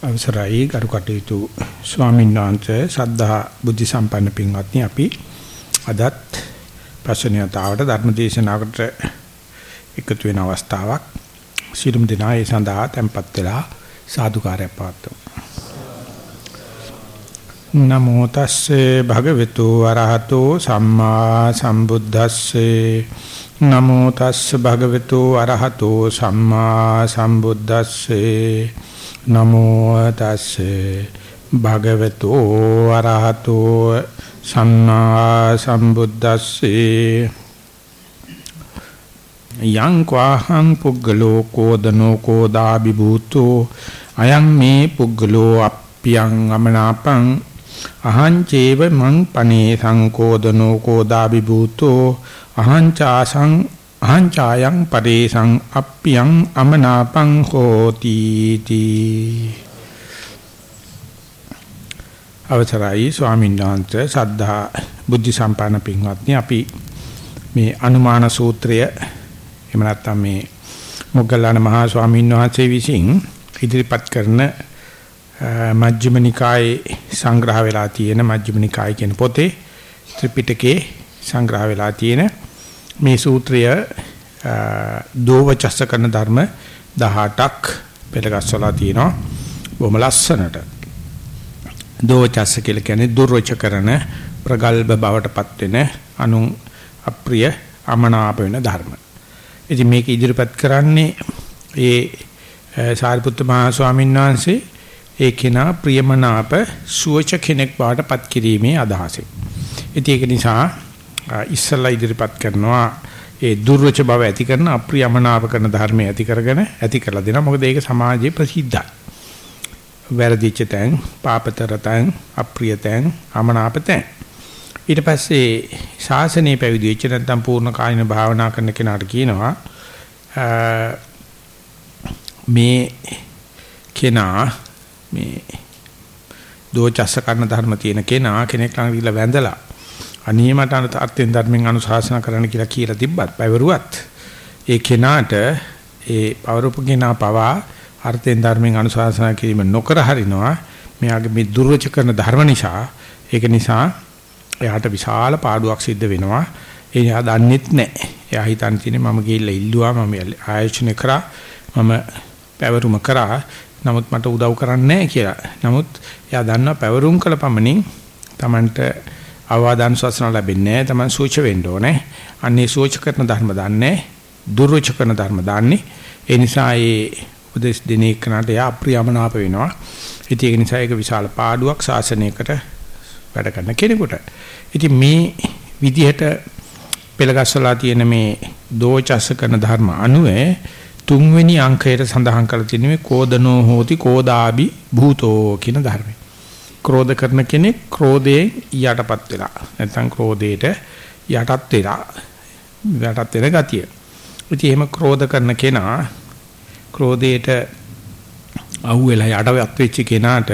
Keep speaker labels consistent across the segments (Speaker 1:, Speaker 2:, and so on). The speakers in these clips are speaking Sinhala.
Speaker 1: අවසරයි ගරු කටයුතු ස්වාමීන් වහන්සේ සද්ධා බුද්ධ සම්පන්න පින්වත්නි අපි අදත් පසුනියතාවට ධර්ම දේශනාවකට එකතු වෙන අවස්ථාවක්. සිළුම් දිනා ඒ සඳහා tempත් වෙලා සාදුකාරය පවත්වමු. නමෝ තස්සේ භගවතු වරහතෝ සම්මා සම්බුද්දස්සේ. නමෝ තස්ස භගවතු අරහතෝ සම්මා සම්බුද්දස්සේ. නමෝ තස්සේ භගවතු අරහතෝ සම්මා සම්බුද්දස්සේ. යං ක්වාහං පුග්ගලෝ කෝදනෝ කෝදාබි භූතෝ අයං මේ පුග්ගලෝ අප්පියං අමනාපං අහං චේව මං පනේ සංකෝදනෝ කෝදාබි භූතෝ අහං චාසං අහං ඡායං පරේසං අප්පියං අමනාපං හෝති තී අවසරයි ස්වාමීන් වහන්සේ සද්ධා බුද්ධ සම්පන්න පින්වත්නි. අපි මේ අනුමාන සූත්‍රය එහෙම නැත්නම් මේ මොග්ගල්ලාන මහා ස්වාමීන් වහන්සේ විසින් ඉදිරිපත් කරන මජ්ක්‍ධිම නිකායේ සංග්‍රහ වෙලා තියෙන මජ්ක්‍ධිම නිකාය කියන පොතේ ත්‍රිපිටකේ සංග්‍රහ වෙලා තියෙන මේ සූත්‍රය දෝවචස්ස කරන ධර්ම 18ක් පෙළගස්සලා තියෙනවා බොහොම ලස්සනට දෝවචස්ස කියලා කියන්නේ දුර්වච කරන ප්‍රගල්භ බවටපත් වෙන අනු අප්‍රිය අමනාප වෙන ධර්ම. ඉතින් මේක ඉදිරිපත් කරන්නේ ඒ සාරිපුත්ත මහා ස්වාමීන් වහන්සේ ඒ කෙනා ප්‍රියමනාප සුවච කෙනෙක් බවටපත් කිරීමේ අදහසෙන්. ඉතින් ඒක නිසා ඉස්සල්ලා ඉදිරිපත් කරනවා ඒ දුර්වච බව ඇති කරන අප්‍රියමනාප කරන ධර්මය ඇති කරගෙන ඇති කරලා දෙනවා. මොකද ඒක සමාජයේ ප්‍රසිද්ධයි. වැරදිච්ච තැන්, පාපතර තැන්, අප්‍රිය තැන්, අමනාප තැන්. ඊට පස්සේ ශාසනය පැවිදි වෙච්ච නැත්නම් පූර්ණ කායින භාවනා කරන කෙනාට කියනවා මේ කෙනා මේ දෝචස්ස කරන ධර්ම තියෙන කෙනා කෙනෙක් ළඟ ගිහිල්ලා වැඳලා අනේ මට අර්ථයෙන් ධර්මෙන් අනුශාසනා කරන්න කියලා කියලා තිබ්බත් පැවරුවත් ඒ කෙනාට ඒ පවරුපු කෙනා පවා අර්ථයෙන් ධර්මෙන් අනුශාසනා කිරීම නොකර හරිනවා. මෙයාගේ මේ දුර්වච කරන ධර්ම නිසා ඒක නිසා එයාට විශාල පාඩුවක් සිද්ධ වෙනවා. ඒ එයා දන්නෙත් නැහැ. එයා හිතන් තියෙන්නේ මම ගිහිල්ලා ඉල්ලුවා මම ආයෝජනය කරා මම පැවරුම කරා. නමුත් මට උදව් කරන්නේ නැහැ කියලා. නමුත් එයා දන්නවා පැවරුම් කළ පමණින් Tamanට අවවාදන් ශාසන ලැබෙන්නේ නැහැ. Taman සූච වෙන්න ඕනේ. අන්නේ සූච කරන ධර්ම දන්නේ දුර්වච කරන ධර්ම දන්නේ. ඒ නිසා ඒ උපදේශ දෙන එකනට යා අප්‍රියමනාප වෙනවා. ඉතින් ඒක නිසා ඒක විශාල පාඩුවක් ශාසනයකට වැඩ කරන කෙනෙකුට. ඉතින් මේ විදිහට පෙළගස්සලා තියෙන මේ දෝචස්ස කරන ධර්ම අනුවේ තුන්වෙනි අංකයට සඳහන් කරලා තියෙන මේ කෝදනෝ හෝති කෝදාබි භූතෝ කියන ධර්මය. ක්‍රෝධ කරන කෙනෙක් ක්‍රෝධයෙන් යටපත් වෙලා නැත්නම් ක්‍රෝධයට යටත් වෙලා යටත් වෙන ගතිය. ඉතින් එහෙම ක්‍රෝධ කරන කෙනා ක්‍රෝධයට අහුවෙලා යටවත් වෙච්ච කෙනාට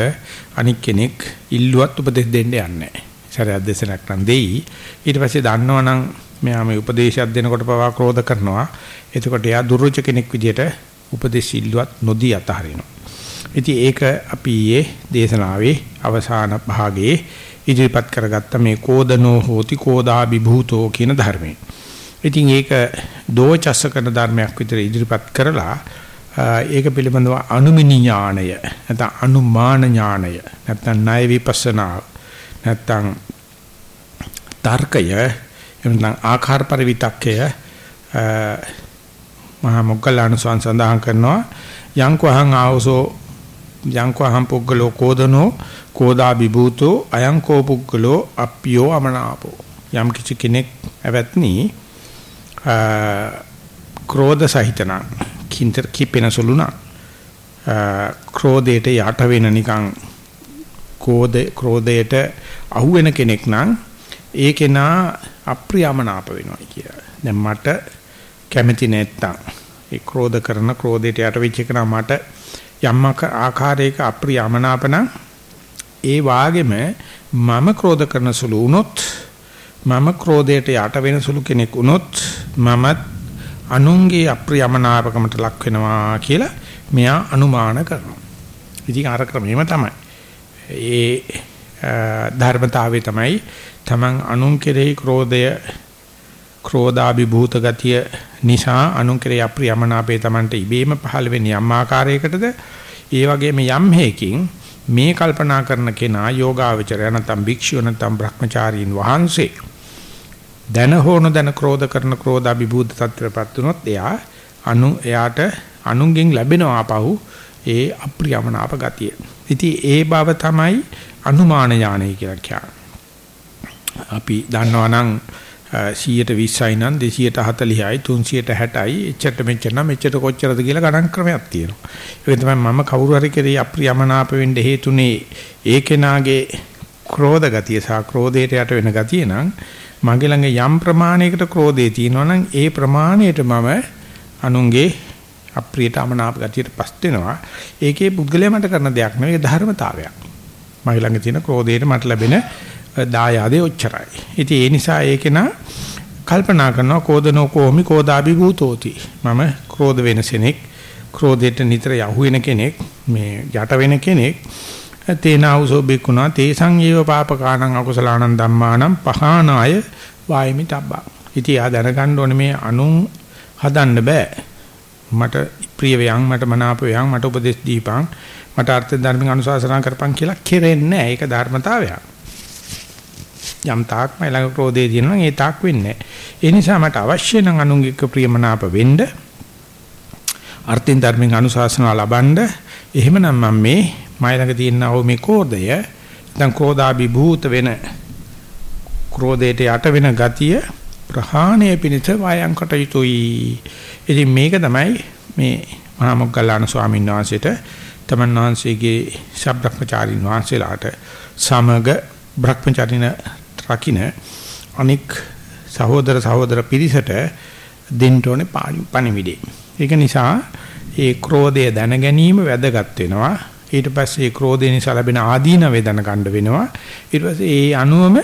Speaker 1: අනික් කෙනෙක් ඉල්ලුවත් උපදෙස් දෙන්න යන්නේ නැහැ. සරයක් දෙසනක් නම් දෙයි. ඊට පස්සේ දන්නවනම් මෙයා මේ උපදේශයක් දෙනකොට පවා ක්‍රෝධ කරනවා. එතකොට එයා දුර්වච කෙනෙක් විදියට උපදේශ ඉල්ලුවත් නොදී අතහරිනවා. ඉතින් ඒක අපි ඊයේ දේශනාවේ අවසාන භාගයේ ඉදිරිපත් කරගත්ත මේ කෝදනෝ හෝති කෝදාබි භූතෝ කියන ධර්මය. ඉතින් ඒක දෝචස්ස කරන ධර්මයක් විතර ඉදිරිපත් කරලා ඒක පිළිබඳව අනුමිනි ඥාණය නැත්නම් අනුමාන ඥාණය නැත්නම් ණය විපස්සනා නැත්නම් තර්කය එනම් ආකාර පරිවිතක්කය මහා මොග්ගල්ලාන ස්වාමීන් සඳහන් කරනවා යංකවහං ආවසෝ යංකවහං පුග්ගලෝ කෝදනෝ කෝදා විභූතෝ අයං කෝ පුග්ගලෝ අප්පියෝ අමනාපෝ යම් කිසි කෙනෙක් ඇවත්නි ක්‍රෝධ සහිතන කින්තර කිපෙන සුළුනා ක්‍රෝධයට යට වෙන නිකන් ක්‍රෝධ ක්‍රෝධයට අහු වෙන කෙනෙක් නම් ඒ කෙනා අප්‍රියමනාප වෙනවා කියලා. දැන් මට කැමති නැත්තම් ඒ ක්‍රෝධ කරන ක්‍රෝධයට යට වෙච්ච එක නම් මට යම් ආකාරයක අප්‍රියමනාපන ඒ වාගෙම මම ක්‍රෝධ කරන සුළු වුණොත් මම ක්‍රෝධයට යට වෙන සුළු කෙනෙක් වුණොත් මමත් අනුන්ගේ අප්‍රියමනාපකමට ලක් වෙනවා කියලා මෙයා අනුමාන කරනවා. ඉතින් අර ක්‍රමෙම තමයි. ඒ ධර්මතාවය තමයි තමන් අනුන් කෙරෙහි ක්‍රෝධය ක්‍රෝධාභිභූත ගතිය නිසා අනුන් කෙරෙහි අප්‍රියමනාපේ තමන්ට ඉබේම පහළ වෙන යම් ආකාරයකටද ඒ වගේම යම් හේකින් මේ කල්පනා කරන කෙනා යෝගාවචරය නැත්නම් භික්ෂුව නැත්නම් බ්‍රහ්මචාරීන් වහන්සේ දැන හෝන දැන ක්‍රෝධ කරන ක්‍රෝධ අභිභූත තත්ත්වයටපත් වුනොත් එයා අනු එයාට අනුන්ගෙන් ලැබෙනවා ආපහු ඒ අප්‍රියමනාප ගතිය. ඉතින් ඒ බව තමයි අනුමාන ඥානය කියලා කියන්නේ. අපි දන්නවා නම් 120යි නම් 240යි 360යි එච්චරට මෙච්චර නම් මෙච්චර කොච්චරද කියලා ගණන් ක්‍රමයක් තියෙනවා. ඒක තමයි මම කවුරු හරි කෙරෙහි අප්‍රියමනාප වෙන්න හේතුනේ ඒ කෙනාගේ ක්‍රෝධ ගතිය සහ ක්‍රෝධයට යට වෙන ගතිය නම් මගේ ළඟ යම් ප්‍රමාණයකට ක්‍රෝධය තියෙනවා නම් ඒ ප්‍රමාණයට මම අනුන්ගේ අප්‍රියට අමනාප ගතියට පස් වෙනවා. ඒකේ පුද්ගලයා මට කරන දෙයක් නෙවෙයි ධර්මතාවයක්. මගේ ළඟ තියෙන ක්‍රෝධයට මට ලැබෙන දායාදේ ඔච්චරයි. ඉතින් ඒ නිසා ඒකේන කල්පනා කරනවා කෝදනෝ කෝමි කෝදාබි භූතෝති. මම ක්‍රෝධ වෙන සෙනෙක් ක්‍රෝධයට නිතර යහු වෙන කෙනෙක් මේ යට වෙන කෙනෙක් තේනාවසෝ බිකුණා තේසං ඒව පාපකාණං අකුසලාණං ධම්මාණං පහානාය වායමි තබ්බා. ඉතින් ආ දැනගන්න ඕනේ මේ අනුන් හදන්න බෑ. මට ප්‍රිය වේයන් මට මනාප වේයන් මට උපදෙස් දීපන් මට අර්ථ ධර්මික අනුශාසනා කරපන් කියලා කෙරෙන්නේ නැහැ. ඒක ධර්මතාවයක්. යම් තාක් මයිලඟ ක්‍රෝධේ තියෙනවා ඒ තාක් වෙන්නේ ඒ නිසා මට අවශ්‍ය නම් අනුංගික ප්‍රියමනාප වෙන්න අර්ථින් ධර්මෙන් අනුශාසනා ලබනද එහෙමනම් මම මේ මයිලඟ තියෙනා ඕ මේ කෝධය දැන් ක්‍රෝධාභිභූත වෙන ක්‍රෝධයට යට වෙන ගතිය ප්‍රහාණය පිණිස වයං කටයුතුයි ඉතින් මේක තමයි මේ මහා මොග්ගල්ලාන ස්වාමීන් වහන්සේට තමන් වහන්සේගේ ශබ්දක්මචාරින් වහන්සේලාට සමග බ්‍රහ්මචාරින රකින්න අනික් සහෝදර සහෝදර පිරිසට දෙන්න ඕනේ පණිවිඩේ. ඒක නිසා ඒ ක්‍රෝධය දැන ගැනීම වැදගත් වෙනවා. ඊට පස්සේ ඒ ක්‍රෝධය නිසා ලැබෙන ආදීන වේදන ගන්න වෙනවා. ඊට පස්සේ ඒ අනුවම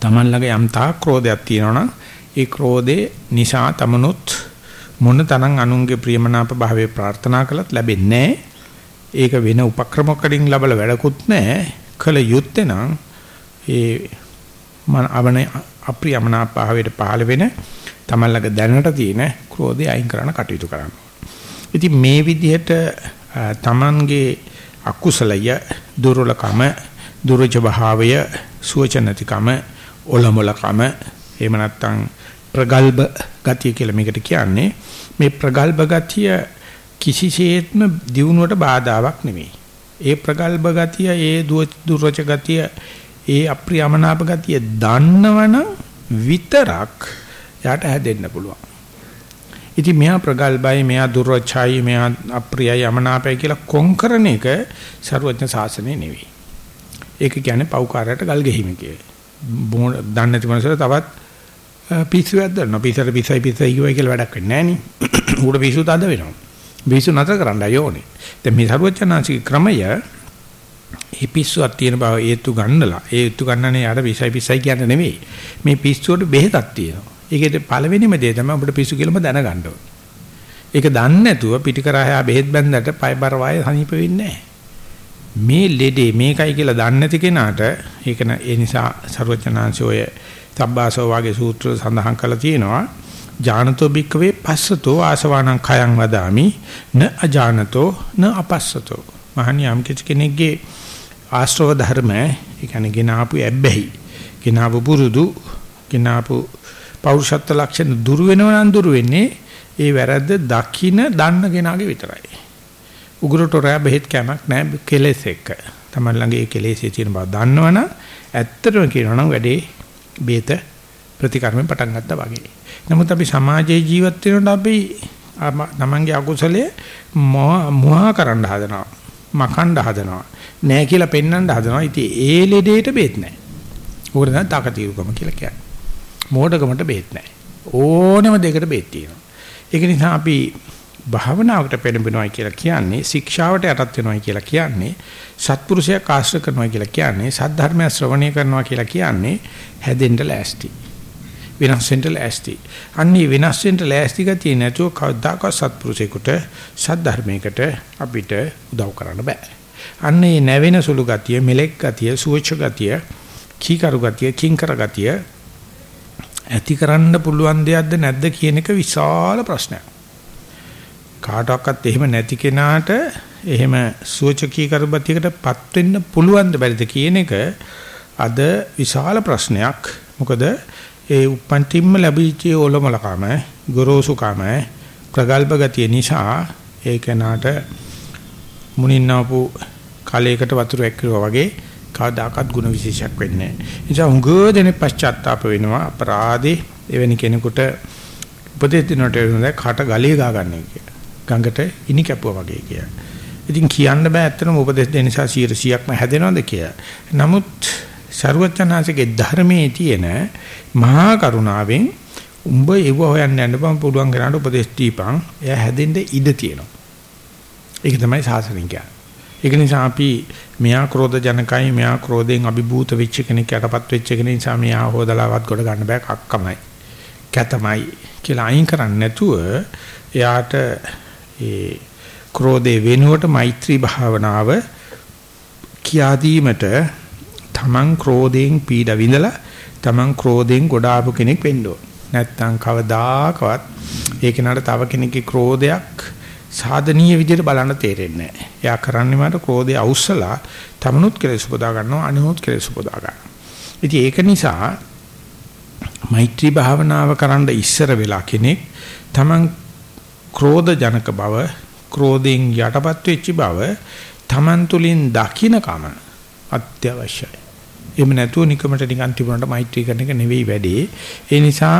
Speaker 1: Taman ළඟ යම් තා ක්‍රෝධයක් තියෙනවා ඒ ක්‍රෝධේ නිසා තමනුත් මොන තරම් අනුන්ගේ ප්‍රියමනාප භාවයේ ප්‍රාර්ථනා කළත් ලැබෙන්නේ ඒක වෙන උපක්‍රමකකින් ලැබල වැඩකුත් නැහැ. කල යුත්තේ නම් ඒ මන අවන අප්‍රියමනාප භාවයට පහළ වෙන තමල්ලක දැනට තියෙන ක්‍රෝධය අයින් කරන්න කටයුතු කරන්න. ඉතින් මේ විදිහට තමන්ගේ අකුසලය දුර්වලකම දුර්ජ භාවය සුවචනතිකම ඔලමුලකම එහෙම නැත්නම් ප්‍රගල්භ ගතිය කියලා මේකට කියන්නේ මේ ප්‍රගල්භ ගතිය කිසිසේත්ම දියුණුවට බාධාවක් නෙමෙයි. ඒ ප්‍රගල්භ ගතිය ඒ දුර්වච ගතිය ඒ අප්‍රියමනාප ගතිය දන්නවනම් විතරක් යාට හැදෙන්න පුළුවන්. ඉතින් මෙයා ප්‍රගල්බයි මෙයා දුර්වචයි මෙයා අප්‍රියයි යමනාපයි කියලා කොන්කරන එක ਸਰුවඥ සාසනේ නෙවෙයි. ඒක කියන්නේ පෞකාරයට ගල් ගෙහිම කියලා. දන්නේ නැති මනසට තවත් පිස්සුවක් දානවා. පිස්සර පිස්සයි පිස්සයි කියවයි කියලා වැඩක් වෙන්නේ නැහැ නේ. උඩ පිස්සු තද වෙනවා. පිස්සු නැතර කරන්න යෝනේ. දැන් මේ ਸਰුවඥාන්සේ ක්‍රමය මේ පිස්සුවක් තියෙන බව ඒත්තු ගන්නලා ඒ ඒත්තු ගන්නනේ යාට පිස්සයි පිස්සයි කියන්නේ නෙවෙයි. මේ පිස්සුවට බෙහෙතක් තියෙනවා. ඒකේ පළවෙනිම දේ තමයි ඔබට පිස්සු කියලාම දැනගන්න ඕනේ. ඒක දන්නේ නැතුව පිටිකරහා බෙහෙත් බැන්දට පය බර වාය සනීප වෙන්නේ මේ ලෙඩේ මේකයි කියලා දන්නේ නැති කෙනාට ඒක ඒ නිසා ਸਰවඥාන්සෝය සබ්බාසෝ වාගේ සූත්‍ර සඳහන් කරලා තියෙනවා. ජානතෝ භික්කවේ පස්සතෝ ආසවානං khයං වදාමි න අජානතෝ න අපස්සතෝ මහණියම් කෙනෙක්ගේ ආශ්‍රව ධර්ම ඒ කියන්නේ ගෙනාපු ඇබ්බැහි ගෙනාපු පුරුදු ගෙනාපු පෞරුෂත්ව ලක්ෂණ දුරු වෙනව නම් දුරු වෙන්නේ ඒ වැරද්ද දකින්න දන්න කෙනාගේ විතරයි උගුරටොරා බෙහෙත් කැමක් නැහැ කෙලෙස් එක්ක තමයි ළඟ ඒ කෙලෙස්ේ තියෙන බව දන්නවනම් ඇත්තටම කියනවා නම් වැඩේ බේත ප්‍රතිකර්මෙන් පටන් ගත්තා වගේ. නමුත් අපි සමාජයේ ජීවත් වෙනකොට අපි තමන්ගේ අකුසලයේ මොහා කරන්න හදනවා. මකන්න හදනවා. නෑ කියලා පෙන්වන්න හදනවා. ඉතින් ඒ ලෙඩේට බේත් නෑ. උකට තමයි තාකතිරුකම කියලා කියන්නේ. මෝඩකමට බේත් නෑ. ඕනෙම දෙයකට බේත් තියෙනවා. ඒක නිසා අපි භාවනාවකට පෙළඹෙනවා කියලා කියන්නේ ශික්ෂාවට යටත් වෙනවා කියලා කියන්නේ සත්පුරුෂයා ආශ්‍රය කරනවා කියලා කියන්නේ සද්ධර්මය ශ්‍රවණය කරනවා කියලා කියන්නේ හැදෙන්න ලෑස්ති වෙනස් වෙන්න ලෑස්ති. අන්නේ වෙනස් වෙන්න ලෑස්ති ගතිය නැතුව කවදාකවත් සත්පුරුෂයෙකුට සද්ධර්මයකට අපිට උදව් කරන්න බෑ. අන්නේ නැවෙන සුළු ගතිය, මෙලෙක් ගතිය, සුවච ගතිය, කීකරු ගතිය, කිංකර ගතිය ඇති කරන්න පුළුවන් දෙයක්ද නැද්ද කියන එක විශාල ප්‍රශ්නයක්. කාටවත් එහෙම නැති කෙනාට එහෙම සුවචකී කරබතියකටපත් වෙන්න පුළුවන්ද බැරිද කියන එක අද විශාල ප්‍රශ්නයක්. මොකද ඒ උපන්තිම්ම ලැබිච්ච ඔලොමලකම, ගොරෝසුකම, ප්‍රගල්භ ගතිය නිසා ඒ කෙනාට මුනින්නාපු කලයකට වතුර එක්කනවා වගේ කවදාකවත් ಗುಣ විශේෂයක් වෙන්නේ නැහැ. නිසා හුඟ දෙනෙක් පශ්චාත්තාප වෙනවා අපරාධේ එවැනි කෙනෙකුට උපදෙස් දෙනට වෙනවා කට ගලිය ගා ගන්න කිය. ගඟට ඉනි කැපුවා වගේ කිය. ඉතින් කියන්න බෑ ඇත්තටම උපදෙස් දෙන නිසා 100%ක්ම හැදෙනවද කියලා. නමුත් ਸਰුවචනාංශගේ ධර්මයේ තියෙන මහා කරුණාවෙන් උඹ ඒව හොයන්න යන්න බම් පුළුවන් කරාට උපදෙස් දීපන් එයා හැදෙන්න ඉඩ තියෙනවා. ඒක තමයි සාසනික කියන්නේ. ඒක නිසා අපි මෙයා ක්‍රෝධ ජනකයි මෙයා ක්‍රෝධයෙන් අභිභූත වෙච්ච කෙනෙක් යටපත් වෙච්ච කෙනෙක් නිසා මෙයා හොදලාවත් ගොඩ ගන්න බෑ කක්කමයි කැතමයි කියලා අයින් කරන්නේ නැතුව එයාට ඒ ක්‍රෝධේ වෙනුවට මෛත්‍රී භාවනාව කියා දීමට තමන් ක්‍රෝධයෙන් පීඩ විඳලා තමන් ක්‍රෝධයෙන් ගොඩ ආපු කෙනෙක් වෙන්න ඕන. නැත්තම් කවදාකවත් ඒ කෙනාට තව කෙනෙක්ගේ ක්‍රෝධයක් සාධනීය විදිහට බලන්න තේරෙන්නේ නැහැ. එයා කරන්නේ මාට ක්‍රෝධය අවුස්සලා තමනුත් කෙලෙස් උපදා ගන්නවා අනිනුත් කෙලෙස් උපදා ගන්නවා. ඉතින් ඒක නිසා මෛත්‍රී භාවනාව කරන්න ඉස්සර වෙලා කෙනෙක් තමන් ක්‍රෝධ ජනක බව ක්‍රෝධයෙන් යටපත් වෙච්ච බව තමන් තුලින් දකින්නකම අත්‍යවශ්‍යයි. එහෙම නැතුව නිකමට නිකන් තිබුණාට මෛත්‍රී කරන එක නෙවෙයි වැඩේ. ඒ නිසා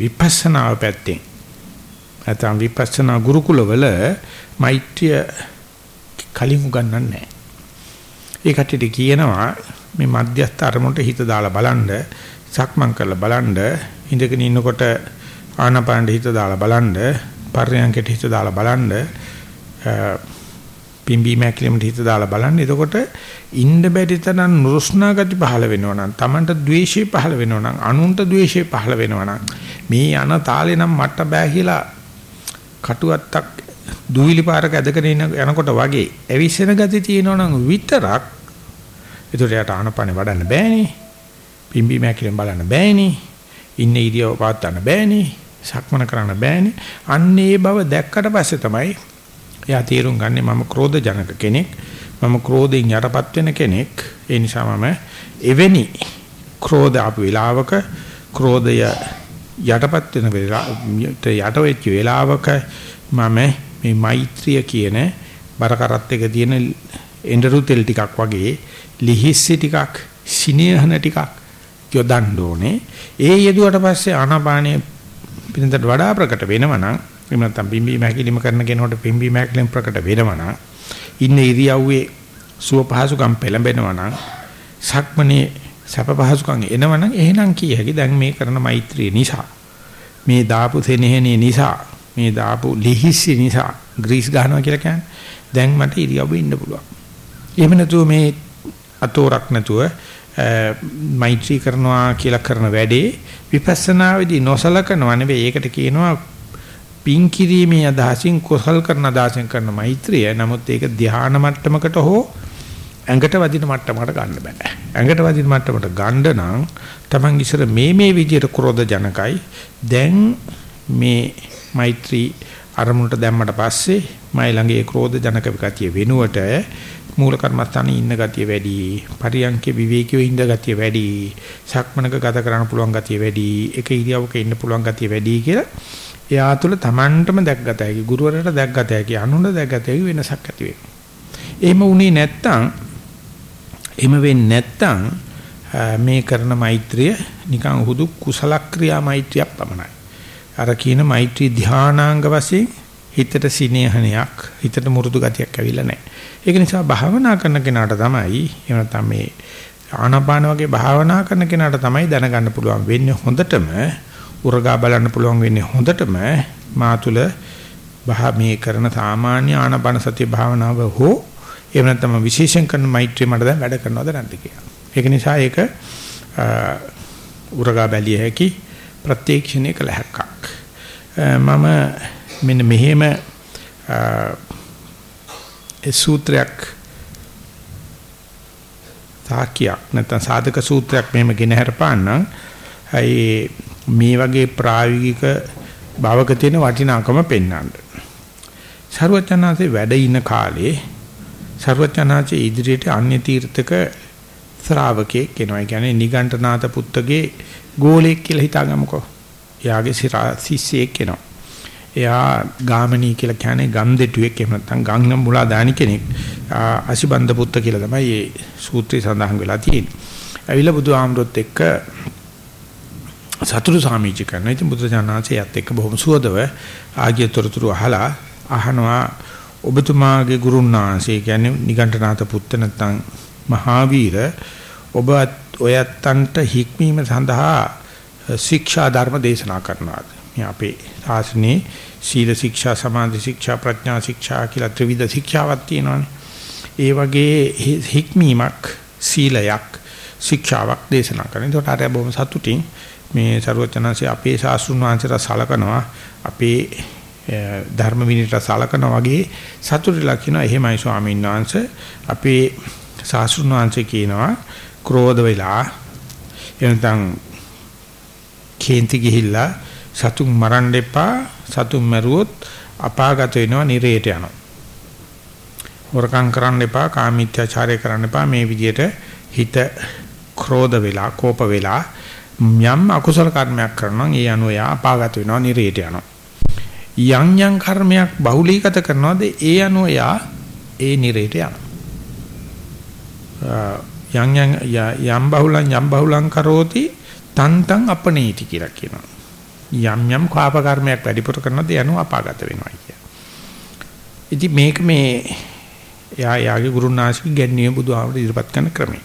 Speaker 1: විපස්සනාව පැත්තෙන් නැත්නම් විපස්සනා ගුරුකුලවල මෛත්‍රිය කලින් උගන්වන්නේ නැහැ. ඒ කට්ටියට කියනවා මේ මධ්‍යස්ථ අරමුණට හිත දාලා බලන්න, සක්මන් කරලා බලන්න, ඉඳගෙන ඉන්නකොට ආනාපානෙ හිත දාලා බලන්න, පර්යංකෙට හිත දාලා බලන්න, පිම්බි මැකිලෙමට හිත දාලා බලන්න. එතකොට ඉන්න බැරි තරම් නුරුස්නා ගති පහළ වෙනවා නම්, Tamanට ද්වේෂය පහළ වෙනවා නම්, අනුන්ට ද්වේෂය පහළ වෙනවා නම්, මේ යන තාලේ නම් මට බෑ කියලා කටුවත්තක් දුවිලි පාරක ඇදගෙන යනකොට වගේ ඇවිස්සෙන ගති තියෙනවා නම් විතරක් ඒතර යට ආනපනේ වඩන්න බෑනේ. පිම්බි මෑකිලෙන් බලන්න බෑනේ. ඉන්න ඉරියව පාත්තන්න බෑනේ. සක්මන කරන්න බෑනේ. අන්න ඒ බව දැක්කට පස්සේ තමයි එයා තීරුම් ගන්නේ මම ක්‍රෝධ ජනක කෙනෙක්. මම ක්‍රෝධයෙන් යටපත් වෙන කෙනෙක්. ඒ නිසා මම එවැනි ක්‍රෝධ ආපු වෙලාවක ක්‍රෝධය යටපත් වෙන වෙලාවට යට වෙච්ච වෙලාවක මම මේ මෛත්‍රිය කියන බර කරත් එක තියෙන එඬරු තෙල් ටිකක් වගේ ලිහිස්සි ටිකක් සිනේහන ටිකක් යොදන්න ඕනේ. ඒ යෙදුවට පස්සේ ආනාපානය පිළිඳට වඩා ප්‍රකට වෙනවා නම් එහෙම නැත්නම් පිම්බීම හැකිලිම කරන කෙනෙකුට පිම්බීම හැකිලිම ප්‍රකට වෙනවා නම් ඉන්න ඉරියව්වේ සුව පහසුකම් පෙළඹෙනවා නම් සක්මනේ සැප පහසුකම් එනවනම් එහෙනම් කිය හැකි දැන් මේ කරන මෛත්‍රිය නිසා මේ දාපු සෙනෙහනේ නිසා මේ දාපු ලිහිස්සි නිසා ග්‍රීස් ගන්නවා කියලා කියන්නේ දැන් මට ඉරියව්වේ ඉන්න පුළුවන්. එහෙම නැතුව මේ අතෝරක් නැතුව මෛත්‍රී කරනවා කියලා කරන වැඩේ විපස්සනාවේදී නොසලකනවා නෙවෙයි ඒකට කියනවා පින් කිරීමේ අදහසින් කුසල් කරන අදහසෙන් කරන මෛත්‍රිය. නමුත් ඒක ධ්‍යාන මට්ටමකට හෝ ඇඟට වදින මට්ටමකට ගන්න බෑ. ඇඟට වදින මට්ටමට ගන්න නම් Taman ඉස්සර මේ මේ විදියට ක්‍රෝධ ජනකයි. දැන් මේ මෛත්‍රී අරමුණට දැම්මට පස්සේ මයි ළඟේ ක්‍රෝධ ජනක ගතිය වෙනුවට මූල කර්මස්ථානේ ඉන්න ගතිය වැඩි පරියන්කේ විවේකීව ඉන්න ගතිය වැඩි සක්මනක ගත කරන්න පුළුවන් ගතිය වැඩි එක ඉරියව්වක ඉන්න පුළුවන් ගතිය වැඩි කියලා එයා තුළ Tamanටම දැක්ගත හැකි ගුරුවරයාට දැක්ගත හැකි අනුන්ට දැක්ගත හැකි වෙනසක් ඇති වෙනවා. එහෙම වුණේ නැත්තම් එහෙම වෙන්නේ නැත්තම් මේ කරන මෛත්‍රිය නිකන් හුදු කුසල ක්‍රියා මෛත්‍රියක් පමණයි. අර කියන මෛත්‍රී ධානාංග වශයෙන් හිතට සිනේහනයක් හිතට මුරුදු ගතියක් ඇවිල්ලා නැහැ. ඒක නිසා භාවනා කරන කෙනාට තමයි එහෙම නැත්නම් මේ ආනාපාන වගේ භාවනා කරන කෙනාට තමයි දැනගන්න පුළුවන් වෙන්නේ හොඳටම උරගා බලන්න පුළුවන් වෙන්නේ හොඳටම මා තුල මේ කරන සාමාන්‍ය ආනාපාන සතිය භාවනාව හෝ එහෙම නැත්නම් විශේෂයෙන් කරන මෛත්‍රිය මට දැන් වැඩ කරනවද නැද්ද කියලා. ඒක නිසා ඒක උරගා බැලිය හැකි ප්‍රත්‍යක්ෂණය කළ හැක්කක් මම මෙන්න මෙහෙම ඒ සූත්‍රයක් තාකියක් නැත්නම් සාධක සූත්‍රයක් මෙහෙම ගෙන හරපාන්නම් ඒ මේ වගේ ප්‍රායෝගික භවක තියෙන වටිනාකම පෙන්වන්න. ਸਰවඥාන්සේ වැඩ ඉන කාලේ ਸਰවඥාන්සේ ඉදිරියට අන්‍ය තීර්ථක ශ්‍රාවකෙක් කෙනා. ඒ කියන්නේ නිගණ්ඨනාත පුත්තගේ ගෝලෙක් කියලා හිතාගමුකෝ. එයාගේ ශිෂ්‍යයෙක් කෙනා. එයා ගාමිණී කියලා කියන්නේ ගම් දෙටුවෙක් එහෙම නැත්නම් ගංගම් මුලා දානි කෙනෙක්. අසිබන්ද පුත්ත කියලා තමයි මේ සූත්‍රය සඳහන් වෙලා තියෙන්නේ. ඇවිල්ලා බුදුහාමුදුරුවොත් එක්ක සතුරු සාමිච්ච කරනවා. ඉතින් බුදුජානනාංශයත් එක්ක බොහොම සුවදව ආගිය තොරතුරු අහලා අහනවා ඔබතුමාගේ ගුරුනාංශය කියන්නේ නිගණ්ඨනාත පුත්ත නැත්නම් මහාවීර ඔබ ඔයත්තන්ට හික්මීම සඳහා ශික්ෂා ධර්ම දේශනා කරනවා. මේ අපේ ශාසනයේ සීල ශික්ෂා සමාධි ශික්ෂා ප්‍රඥා ශික්ෂා කියලා ත්‍රිවිධ ශික්ෂාවක් තියෙනවානේ. ඒ වගේ හික්මීමක් සීලයක් ශික්ෂාවක් දේශනා කරනවා. ඒකට ආරය බොහොම සතුටින් මේ ਸਰවචනanse අපේ ශාස්ත්‍රුන් වහන්සේලා සලකනවා අපේ ධර්ම විනයට සලකනවා වගේ සතුටුලා කියනවා. එහෙමයි ස්වාමීන් වහන්සේ. අපේ ශාස්ත්‍රුන් වහන්සේ කියනවා ක්‍රෝධ වෙලා එනතන් කේන්ති ගිහිල්ලා සතුන් මරන්න එපා. සතුන් මැරුවොත් අපාගත වෙනවා නිරේට යනවා. හොරකම් කරන්න එපා කාමීත්‍යාචාරය කරන්න එපා. මේ විදිහට හිත ක්‍රෝධ වෙලා කෝප වෙලා යම් අකුසල කර්මයක් කරනවා ඒ අනුව යා අපාගත වෙනවා නිරේට යනවා යම් යම් කර්මයක් බහුලීගත කරනවාද ඒ අනුව යා ඒ නිරේට යනවා යම් යම් යම් බහුලං යම් බහුලං කරෝති තන්තං අපනේති කියලා කියනවා යම් යම් කාප කර්මයක් වැඩිපුර කරනද යනවා අපාගත වෙනවා කිය. ඉතින් මේක මේ යා යාගේ ගුරුනාසික ගැන්වීම බුදුහාමුදුරු ඉදිරිපත් කරන ක්‍රමය.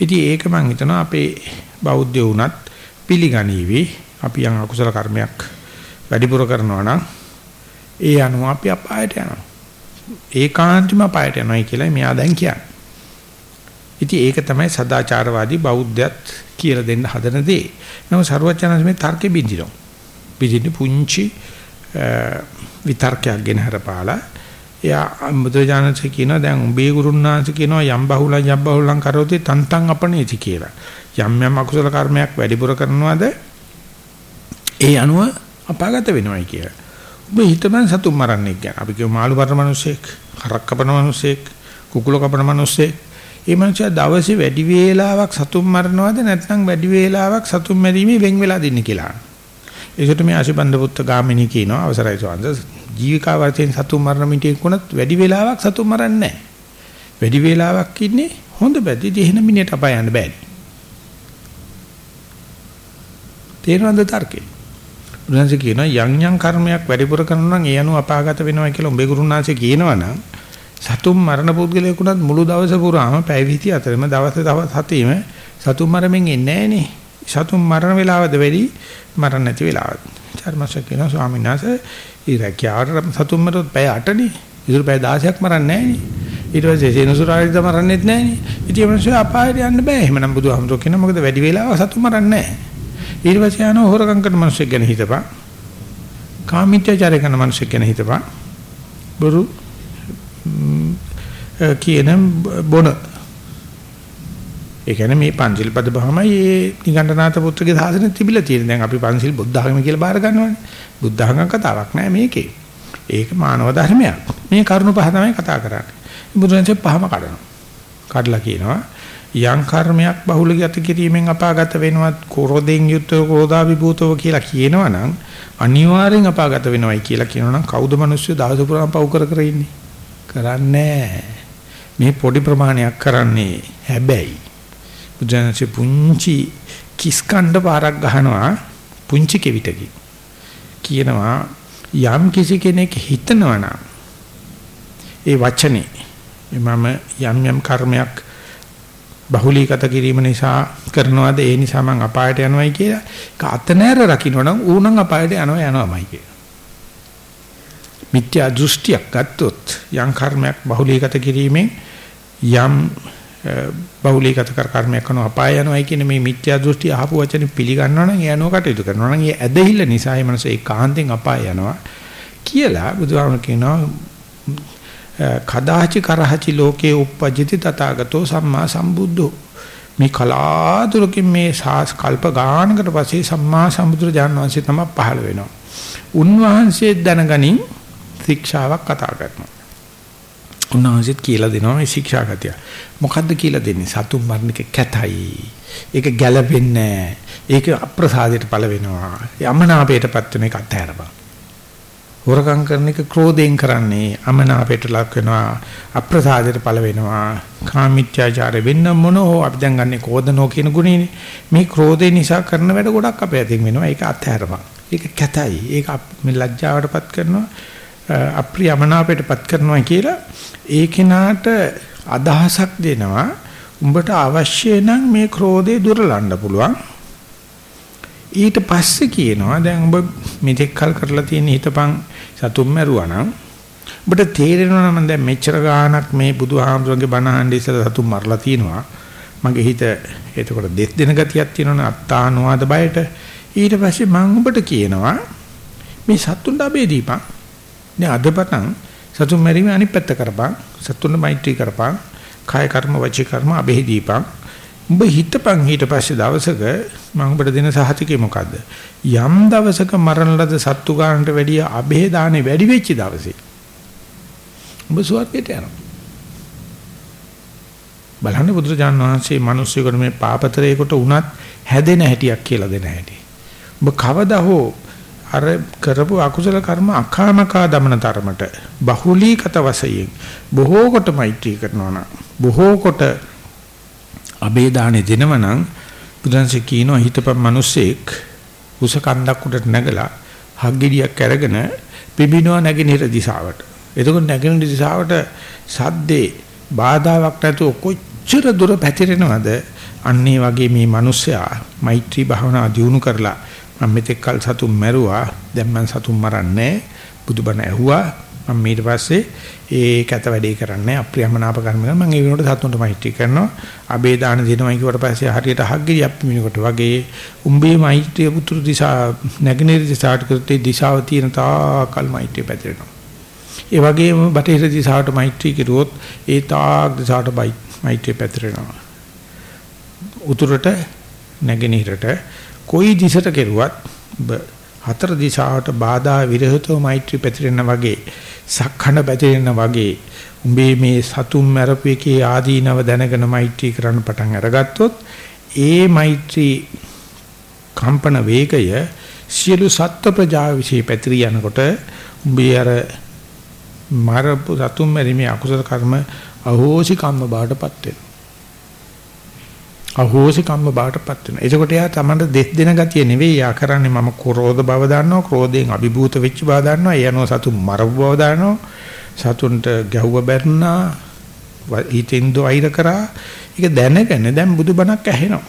Speaker 1: ඉතින් ඒක මම හිතනවා අපේ බෞද්ධ වුණත් පිළිගනීවි. අපි යම් අකුසල කර්මයක් වැඩිපුර කරනවා නම් ඒ අනුව අපි අපායට යනවා. ඒකාන්තම අපායට යනවා කියලා මෙයා දැන් කියන්නේ. ඉතින් ඒක තමයි සදාචාරවාදී බෞද්ධයත් කියලා දෙන්න හදන දේ. නමුත් ਸਰවඥාන්සේ මේ තර්කෙ බින්දිනවා. විදිහට පුංචි විතර්කයක් ගෙන හරපාලා එයා බුදුජානක කියනවා දැන් උඹේ ගුරුන්නාංශ කියනවා යම් බහුලං යම් බහුලං කරෝති තන්තං අපනේති කියලා. යම් යම් අකුසල කර්මයක් වැඩිපුර කරනවාද ඒ අනුව අපාගත වෙනවයි කියලා. ඔබ හිතමන් සතුම් මරන්නේ ගැන. අපි කියමු මාළු මරන මිනිස්සෙක්, හරක් කපන මිනිස්සෙක්, කුකුල කපන මිනිස්සෙක්. ඒ මිනිසා දවසේ වැඩි වේලාවක් සතුම් මරනවද නැත්නම් වැඩි වේලාවක් සතුම් මැරීමේ වෙන් වෙලා දින්නේ කියලා. ඒකට මේ ආශිබන්ද පුත්ත ගාමිණී කියනවා අවසරයි සවන්ද ජීවිකා වර්තෙන් සතුන් මරණ මිටියෙක් වුණත් වැඩි වෙලාවක් සතුන් මරන්නේ නැහැ. වැඩි වෙලාවක් ඉන්නේ හොඳ බැදිදී එහෙන මිනිහට අපා යන්න බෑනේ. තේරෙනවද තර්කේ? උන්වහන්සේ කියනවා යම් යම් කර්මයක් වැඩිපුර කරනවා නම් ඒ අනුව අපාගත වෙනවා කියලා උඹේ ගුරුනාංශේ කියනවනම් සතුන් මරණ පුද්ගලයෙකුට මුළු දවස පුරාම පැය 20 අතරම දවස් දවස් හතේම සතුන් මරමින් ඉන්නේ නැහනේ. සතුන් මරණ වේලාවද වැඩි මරණ නැති වෙලාවද. චර්මශ කියනවා ස්වාමීන් වහන්සේ ඉරකියාවට සතුන් මරුත් පැය 8නේ. ඉතුරු පැය 16ක් මරන්නේ නැහනේ. ඊට පස්සේ සේනසුරාරිට මරන්නෙත් නැහනේ. ඉතින් මේ අපායට යන්න බෑ. එහෙමනම් බුදුහාමුදුරුවෝ කියනවා මොකද වැඩි වේලාවක් සතුන් මරන්නේ නැහැ. ඊට පස්සේ යනවා හොරකම් කරන මිනිස්සෙක් ගැන හිතපන්. කාමීත්‍යචාරය කරන මිනිස්සෙක් ගැන හිතපන්. බොරු කියන බොන ඒ කියන්නේ මේ පංචිල් පද බහමයි ඒ නිගණ්ඨනාත පුත්‍රගේ සාසනෙ තිබිලා තියෙන. දැන් අපි පංචිල් බුද්ධ ධර්ම කියලා බාර ගන්නවානේ. බුද්ධ ධර්ම කතාවක් නෑ මේකේ. ඒක මානව ධර්මයක්. මේ කරුණු පහ තමයි කතා කරන්නේ. බුදුරජාණන් පහම කඩනවා. කඩලා කියනවා යම් කර්මයක් බහුල ගත කිරීමෙන් අපාගත වෙනවත් ක්‍රෝධයෙන් යුක්තව ක්‍රෝධා විභූතව කියලා කියනවනම් අනිවාර්යෙන් අපාගත වෙනවයි කියලා කියනවනම් කවුද මිනිස්සු දවස පුරාම පව් කර කර ඉන්නේ? කරන්නේ මේ පොඩි ප්‍රමාණයක් කරන්නේ හැබැයි බුදුන්සේ පුංචි කිස්කණ්ඩ පාරක් ගහනවා පුංචි කෙවිතකින් කියනවා යම් කිසි කෙනෙක් හිතනවා නම් ඒ වචනේ මම යම් යම් කර්මයක් බහුලීගත කිරීම නිසා කරනවාද ඒ නිසා මං අපායට යනවායි කියලා ඒක අතනෑර රකින්නනම් ඌනම් අපායට යනවා යනවාමයි කියලා. මිත්‍යා දෘෂ්ටියක් ගත්තොත් යම් කර්මයක් බහුලීගත කිරීමෙන් යම් බහුලීගත කර කර්මයක් කරන අපාය යනවායි කියන මේ මිත්‍යා දෘෂ්ටි අහපු වචනේ පිළිගන්නවා නම් ඒ අනුව කටයුතු කරනවා නම් ඒ ඇදහිල්ල නිසා ඒ මනස ඒකාන්තෙන් අපාය යනවා කියලා බුදුහාමුදුරුවෝ කියනවා කදාචි කරහචි ලෝකේ uppajjati තථාගතෝ සම්මා සම්බුද්ධෝ මේ කලාතුරකින් මේ සාස් කල්ප ගානකට පස්සේ සම්මා සම්බුදුරජාණන් වහන්සේ තමයි පහළ වෙනවා. උන්වහන්සේ දැනගනින් ශික්ෂාවක් කතා කරනවා. උන්වහන්සේත් කියලා දෙනවා මේ ශික්ෂාගතිය. මොකද්ද කියලා දෙන්නේ? සතුන් මරණක කැතයි. ඒක ගැළපෙන්නේ ඒක අප්‍රසාදයට පළ වෙනවා. යමනාපයටපත් වෙන එක අත්හැරපන්. හොරකම් කරන එක ක්‍රෝධයෙන් කරන්නේ අමනාපයට ලක් වෙනවා අප්‍රසාදයට පළ වෙනවා කාමීත්‍යාචාරය වෙන්න මොනෝ අපි දැන් ගන්නේ කෝධනෝ කියන ගුණේනේ. මේ ක්‍රෝධය නිසා කරන වැඩ ගොඩක් අපේ අතින් වෙනවා. ඒක අත්හැරපන්. ඒක කැතයි. ඒක මේ ලැජ්ජාවටපත් කරනවා අප්‍රියමනාපයටපත් කරනවා කියලා ඒ කෙනාට අදහසක් දෙනවා. උඹට අවශ්‍ය නම් මේ ක්‍රෝධය දුරලන්න පුළුවන්. ඊට පස්සේ කියනවා දැන් ඔබ මෙතෙක් කල් කරලා තියෙන හිතපන් සතුම් මරුවා නම් ඔබට තේරෙනවා නම් දැන් මෙච්චර ගාණක් මේ බුදුහාමුදුරන්ගේ බණ අහන්න ඉස්සලා සතුම් මරලා තිනවා මගේ හිත එතකොට දෙස් දෙන ගතියක් තියෙනවනේ අත්තානුවාද බයට. ඊට පස්සේ මම ඔබට කියනවා මේ සතුන්ට අබේ දීපන්. දැන් අදපතන් සතුන් මැරීමේ අනිත් පැත්ත කරපන්. සතුන්ට මෛත්‍රී කරපන්. කාය කර්ම වචී කර්ම අබේ දීපන්. උඹ හිතපන් ඊට පස්සේ දවසක මම ඔබට දෙන සහතිකේ මොකද්ද යම් දවසක මරණ ලද සත්තු ගන්නට වැඩිය අබේ දානේ වැඩි වෙච්ච දවසේ උඹ සුවර්ගයට යනවා බලන්න බුදුරජාණන් වහන්සේ මිනිස්සුන්ට මේ පාපතරයකට උනත් හැදෙන හැටියක් කියලා දෙන හැටි. ඔබ කවදා හෝ අර කරපු අකුසල කර්ම අකාමකා දමන තරමට බහුලීකත වශයෙන් බොහෝ කොට මෛත්‍රී කරනවා නම් බොහෝ කොට අබේදානෙ දෙනවනම් බුදුන්සේ කියනවා හිතපන් මිනිස්සෙක් උස කන්දක් උඩට නැගලා හග්ගෙඩියක් අරගෙන පිබිනවා නැගෙනහිර දිශාවට. එතකොට නැගෙනහිර දිශාවට සද්දේ බාධාවක් නැතුව කොච්චර දුර පැතිරෙනවද? අන්නේ වගේ මේ මිනිස්සයා මෛත්‍රී භාවනා දියුණු කරලා මම මෙතෙක් කල සතුන් මැරුවා දැන් මම සතුන් මරන්නේ බුදුබණ ඇහුවා මම ඊට පස්සේ ඒ කැත වැඩේ කරන්නේ අප්‍රියමනාප කර්ම කරනවා මම ඒ වෙනකොට සතුන්ට මෛත්‍රී කරනවා. අබේ දාන දෙනවා කියවට පස්සේ හරියට හග්ගිරි අප්පිමිනකොට වගේ උඹේ මෛත්‍රිය පුතුරු දිශා නැගිනේර දිශාට කරතේ දිශාව තියෙන තාකල් මෛත්‍රිය පැතිරෙනවා. ඒ වගේම බටහිර දිශාවට මෛත්‍රී කෙරුවොත් ඒ තාක් දිශාවට මෛත්‍රිය පැතිරෙනවා. උතුරට නැගෙනහිරට කොයි දිශට කෙරුවත් හතර දිශාවට බාධා විරහිතව මෛත්‍රී පැතිරෙන වගේ සක්ඛණ පැතිරෙන වගේ උඹේ මේ සතුම් මරපු එකේ ආදීනව දැනගෙන මෛත්‍රී කරන්න පටන් අරගත්තොත් ඒ මෛත්‍රී කම්පන වේගය සියලු සත්ත්ව ප්‍රජාව વિશે පැතිරී යනකොට උඹේ අර මරපු සතුම් මරීමේ අකුසල කර්ම අහෝසි කම්ම බාටපත් වෙනවා. අහෝසි කම්ම බාටපත් වෙනවා. එතකොට එයා තමන්ට දෙස් දෙන ගතිය නෙවෙයි යා කරන්නේ මම ක්‍රෝධ බව දන්නවා, ක්‍රෝධයෙන් අභිභූත වෙච්ච බව දන්නවා, එයනෝ සතු මරව බව දන්නවා, සතුන්ට ගැහුව බැරනා, හිතින් දොයිර කරා. ඒක දැනගෙන දැන් බුදුබණක් ඇහෙනවා.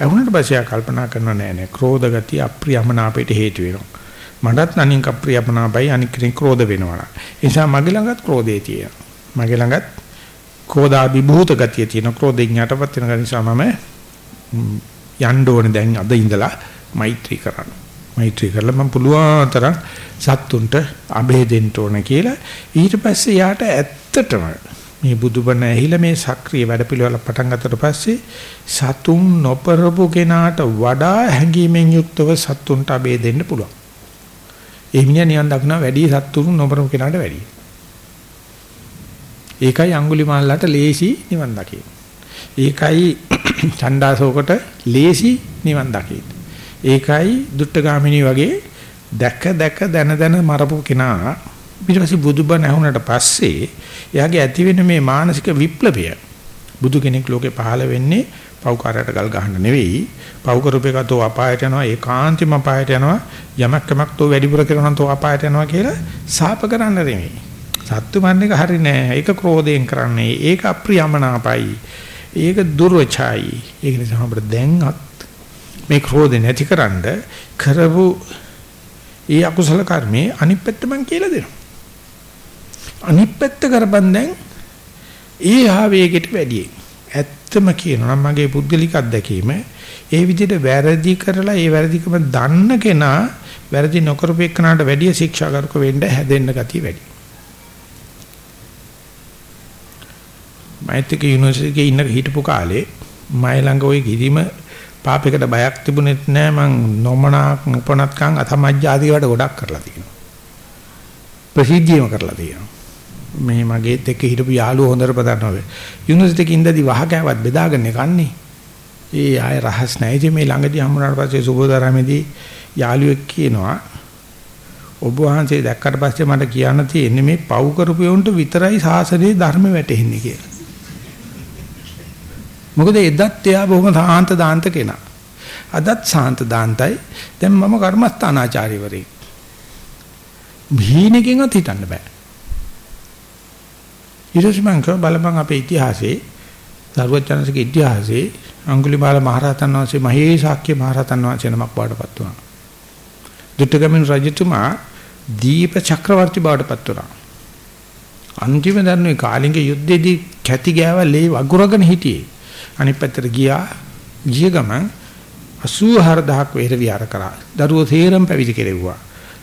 Speaker 1: ඇහුනට පස්සේ කල්පනා කරනවා නෑ නෑ ක්‍රෝධ ගතිය අප්‍රියමනාපයට හේතු වෙනවා. මටත් අනික අප්‍රියමනාපයි අනික කෙනෙක් ක්‍රෝධ වෙනවා. ඒ නිසා මගේ ළඟත් ක්‍රෝධය තියෙනවා. මගේ ළඟත් ක්‍රෝධාභිභූත ගතිය තියෙන ක්‍රෝධයෙන් යටපත් වෙන නිසා මම යන්න ඕනේ දැන් අද ඉඳලා මෛත්‍රී කරන්න. මෛත්‍රී කරලා මම පුළුවන් තරම් සත්තුන්ට අබේ දෙන්න ඕන කියලා ඊට පස්සේ යාට ඇත්තටම මේ බුදුබණ ඇහිලා මේ සක්‍රීය වැඩපිළිවෙල පටන් ගත්තට පස්සේ සතුන් නොපරපු කෙනාට වඩා හැඟීමෙන් යුක්තව සත්තුන්ට අබේ දෙන්න පුළුවන්. ඒ මිනිහා නිවන් දක්නා වැඩි සත්තුන් නොපරපු කෙනාට වැඩියි. ඒකයි අඟුලිමාලට ලේසි නිවන් දකින්න. ඒකයි ඡණ්ඩාසෝකට ලේසි නිවන් දකින්න. ඒකයි දුට්ටගාමිනී වගේ දැක දැක දන දන මරපු කෙනා ඊට පස්සේ බුදුබණ ඇහුනට පස්සේ එයාගේ ඇති වෙන මේ මානසික විප්ලවය බුදු කෙනෙක් ලෝකේ පහළ වෙන්නේ පව්කාරයට ගල් ගහන්න නෙවෙයි පව් කරුපේකතෝ අපායට යනවා ඒකාන්තෙම අපායට යනවා යමක් කමක් තෝ වැඩිපුර කරනවා තෝ අපායට යනවා කියලා සාප කරන්න නෙවෙයි සත්තු මරණ එක හරි නෑ. ඒක ක්‍රෝධයෙන් කරන්නේ. ඒක අප්‍රියමනාපයි. ඒක දුර්වචයි. ඒක නිසා අපිට දැන්වත් මේ ක්‍රෝධය නැතිකරන්න කරපු ඒ අකුසල කර්මේ අනිත් පැත්ත මං කියලා දෙනවා. අනිත් පැත්ත කරපන් දැන් ඒ ආවේගයට වැඩි. ඇත්තම කියනවා නම් මගේ පුද්ගලික අත්දැකීම ඒ විදිහට වැරදි කරලා ඒ වැරදිකම දන්න කෙනා වැරදි නොකරපු එක්කනට වැඩි ශික්ෂාගාරක වෙන්න හැදෙන්න ගතිය වැඩි. මෛත්‍රික යුනිවර්සිටි එකේ ඉන්න හිටපු කාලේ මයි ළඟ ওই කිසිම පාපයකට බයක් තිබුණෙත් නෑ මං නොමනාක් උපනත්කම් අතමජ්ජාදී වලට ගොඩක් කරලා තියෙනවා. ප්‍රසිද්ධියම කරලා තියෙනවා. මේ මගේත් එක්ක හිටපු යාළුවෝ හොඳට පදන්නවා. යුනිවර්සිටි එකේ ඉඳදී වහකෑවත් බෙදාගෙන කන්නේ. ඒ ආය රහස් නැහැ. ඉතින් මේ ළඟදී හම්බුනාට පස්සේ සුබෝධාරාමේදී යාළුවෙක් කියනවා ඔබ වහන්සේ දැක්කට පස්සේ මට කියන්න තියෙන්නේ මේ පව් කරපු යොන්ට විතරයි සාසනයේ ධර්ම වැටෙන්නේ කියලා. මොකද එදත් එයා බොහොම සාන්ත දාන්ත කෙනා. අදත් සාන්ත දාන්තයි. දැන් මම කර්මස්ථානාචාර්යවරයෙක්. භීනකින්වත් හිතන්න බෑ. ඊටස් මං කව බලපන් අපේ ඉතිහාසයේ දරුවචනසක ඉතිහාසයේ අඟුලිමාල මහරහතන් වහන්සේ මහේසාක්‍ය මහරහතන් වහන්සේ නමක් බාටපත් වුණා. දුට්ටගමින් රජතුමා දීප චක්‍රවර්ති බාටපත් වුණා. අන්තිම දන්නේ කාලිංග යුද්ධයේදී කැති ගෑවලේ වගුරගෙන හිටියේ. අනිත් පැත්තට ගියා ගිය ගමන් 84000ක් වෙහෙර විහාර කරා. දරුවෝ තේරම් පැවිදි කෙරෙව්වා.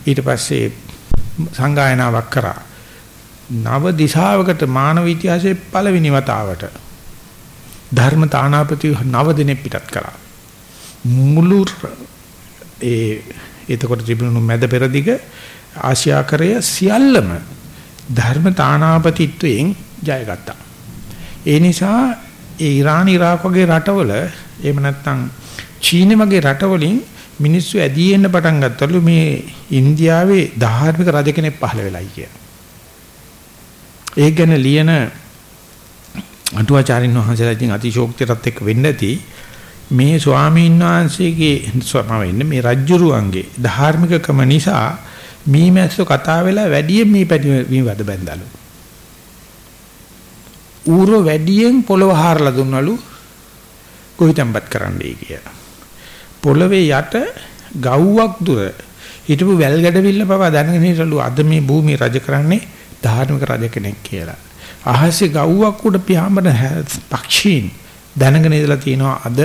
Speaker 1: ඊට පස්සේ සංගායනාවක් කරා. නව දිශාවකට මානව ඉතිහාසයේ පළවෙනි වතාවට ධර්ම තානාපති නව දිනෙක පිටත් කරා. මුළු ඒ එතකොට තිබුණු මැද පෙරදිග ආසියාකරය සියල්ලම ධර්ම තානාපතිත්වයෙන් ජයගත්තා. ඒ නිසා ඒ ඉරාන ඉරාක් වගේ රටවල එහෙම නැත්නම් චීන වගේ රටවලින් මිනිස්සු ඇදී එන්න පටන් ගත්තලු මේ ඉන්දියාවේ ධාර්මික රජ කෙනෙක් පහළ වෙලයි කිය. ඒ ගැන ලියන අටුවාචාරින් වහන්සේලා ඉතින් අතිශෝක්තියටත් එක්ක වෙන්න ඇති මේ ස්වාමීන් වහන්සේගේ ස්වභාව වෙන්නේ මේ රජ්ජුරුවන්ගේ ධාර්මිකකම නිසා මීමැස්සෝ කතා වෙලා වැඩියෙන් මේ පැටි මේ වද බැඳලු. ඌරෝ වැඩියෙන් පොළව හාරලා දුන්නලු කොහිටම්පත් කරන්නයි කියලා. පොළවේ යට ගව්වක් දුර හිටපු වැල් ගැඩවිල්ල පවා දැනගෙන හිටලු අද මේ භූමිය රජ කරන්නේ ධාර්මික රජ කෙනෙක් කියලා. අහසේ ගව්වක් උඩ පියාඹන පක්ෂීන් දැනගෙන ඉඳලා තියෙනවා අද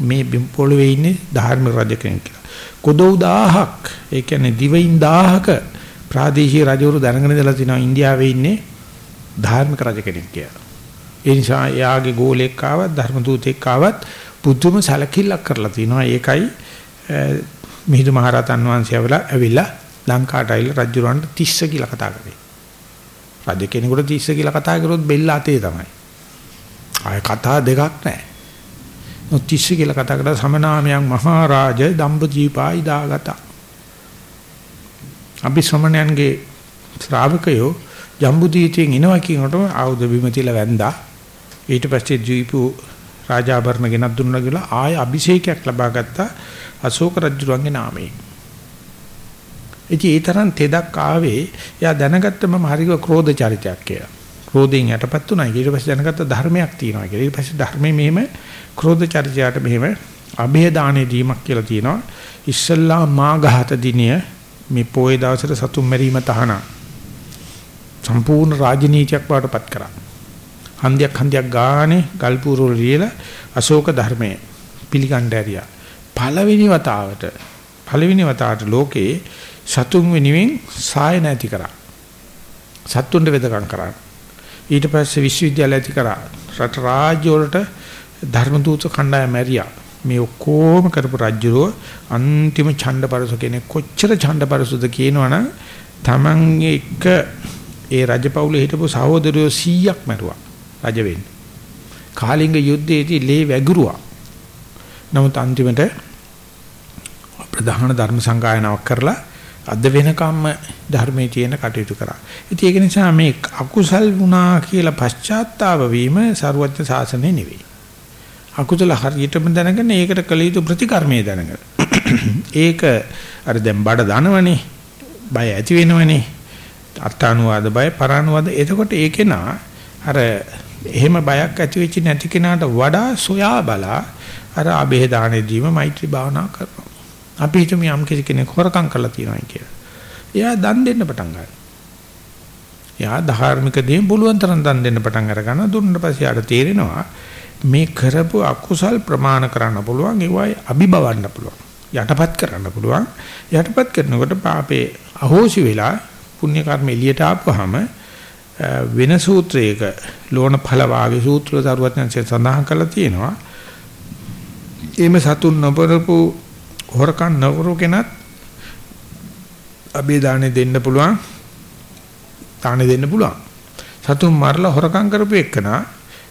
Speaker 1: මේ පොළවේ ඉන්නේ ධාර්මික රජ කෙනෙක් කියලා. කොදෝ 1000ක් ඒ කියන්නේ දිවයින් 1000ක ප්‍රාදේශීය රජවරු දැනගෙන ඉඳලා තියෙනවා ඉන්දියාවේ ඉන්නේ ධාර්මික රජ කෙනෙක් කියලා. ඒ නිසා එයාගේ ගෝලෙක් ආවත් ධර්ම දූතෙක් ආවත් පුදුම සැලකිල්ලක් කරලා තිනවා. ඒකයි මිහිඳු මහරහතන් වහන්සේ ඇවිල්ලා ලංකාවට ඇවිල්ලා රජුරවන්ට 30 කියලා කතා කරේ. රජ කෙනෙකුට 30 කියලා කතා කරොත් බෙල්ල අතේ තමයි. ආය කතා දෙකක් නැහැ. නොතිස්ස කියලා කතා කරලා සමනාමයන් මහරජ දම්බදීපා ඉදාගත. අපි ශ්‍රමණයන්ගේ ශ්‍රාවකයෝ ජම්බුදීතයෙන් එනවා කියනකොට ආයුධ බිම තියලා වැන්දා. ඊට පස්සේ දීපු රාජාභරණ ගෙනත් දුන්නා කියලා ආය අභිෂේකයක් ලබා ගත්තා අශෝක රජුගේ නාමයෙන්. ඉතින් ඒ තරම් තෙදක් ආවේ එයා දැනගත්ත මම හරිව ක්‍රෝධ චරිතයක් කියලා. ක්‍රෝධයෙන් යටපත් උනා. ඊට පස්සේ දැනගත්ත ධර්මයක් තියෙනවා කියලා. ඊට පස්සේ ධර්මයේ මෙහෙම ක්‍රෝධ චරිතයට මෙහෙම අභේ දානේ දීමක් කියලා තියෙනවා. ඉස්සල්ලා මාඝාත දිනය මේ පොයේ දවසට සතුම් මැරීම තහනම් සම්පූර්ණ රාජනීතියක් බවටපත් කරා. හන්දියක් හන්දියක් ගානේ ගල්පූරවල ලියලා අශෝක ධර්මයේ පිළිගන්න ඇරියා. පළවෙනි වතාවට පළවෙනි වතාවට ලෝකේ සතුන් වෙනුවෙන් සාය නැති කරා. සත්තුන්ට වෙදකම් කරා. ඊට පස්සේ විශ්වවිද්‍යාල ඇති කරා. රට රාජ්‍ය වලට ධර්ම දූත කණ්ඩායම ඇරියා. මේ ඔක්කොම කරපු රජුරෝ අන්තිම ඡණ්ඩපරස කෙනෙක් කොච්චර ඡණ්ඩපරසුද කියනවනම් Taman එක ඒ රජපෞලේ හිටපු සහෝදරයෝ 100ක් මැරුවා. රජ වෙන්නේ. කාලිංග යුද්ධයේදී ලේ වැගිරුවා. නමුත් අන්තිමට ප්‍රධාන ධර්ම සංගායනාවක් කරලා අද වෙනකම්ම ධර්මයේ තියෙන කටයුතු කරා. ඉතින් ඒක නිසා මේ අකුසල් වුණා කියලා පශ්චාත්තාව වීම ਸਰුවත්‍ය සාසනේ නෙවෙයි. අකුසල හරියටම දැනගෙන ඒකට කළ යුතු ප්‍රතිකර්මයේ දැනගෙන. ඒක අර දැන් බඩ දනවනේ. බය ඇති වෙනවනේ. අර්ථානුවාද බය පරානුවාද එතකොට ඒකේ නා අර එහෙම බයක් ඇති වෙච්ච නැති කෙනාට වඩා සොයා බලා අර අබේ දානෙදීම මෛත්‍රී භාවනා කරනවා. අපි හිතමු යම් කෙනෙක් හොරකම් කරලා තියෙනවා කියලා. එයා දන් දෙන්න පටන් ගන්නවා. යා ධාර්මික දේ පුළුවන් තරම් දන් දෙන්න පටන් අර ගන්න දුන්නාට පස්සේ ආට තේරෙනවා මේ කරපු අකුසල් ප්‍රමාණ කරන්න පුළුවන් ඒවයි අභිබවන්න පුළුවන් යටපත් කරන්න පුළුවන් යටපත් කරනකොට පාපේ අහෝසි වෙලා පුණ්‍ය කර්ම එළියට ආපුවාම වෙන සූත්‍රයක ලෝණ ඵල වාගේ සූත්‍ර දරුවත්යන්සේ සඳහන් කරලා තියෙනවා. එimhe සතුන් නොබරපු හොරකම් නොකරු කෙනත් අබේ දාණය දෙන්න පුළුවන් දාණය දෙන්න පුළුවන්. සතුන් මරලා හොරකම් කරපු එකනා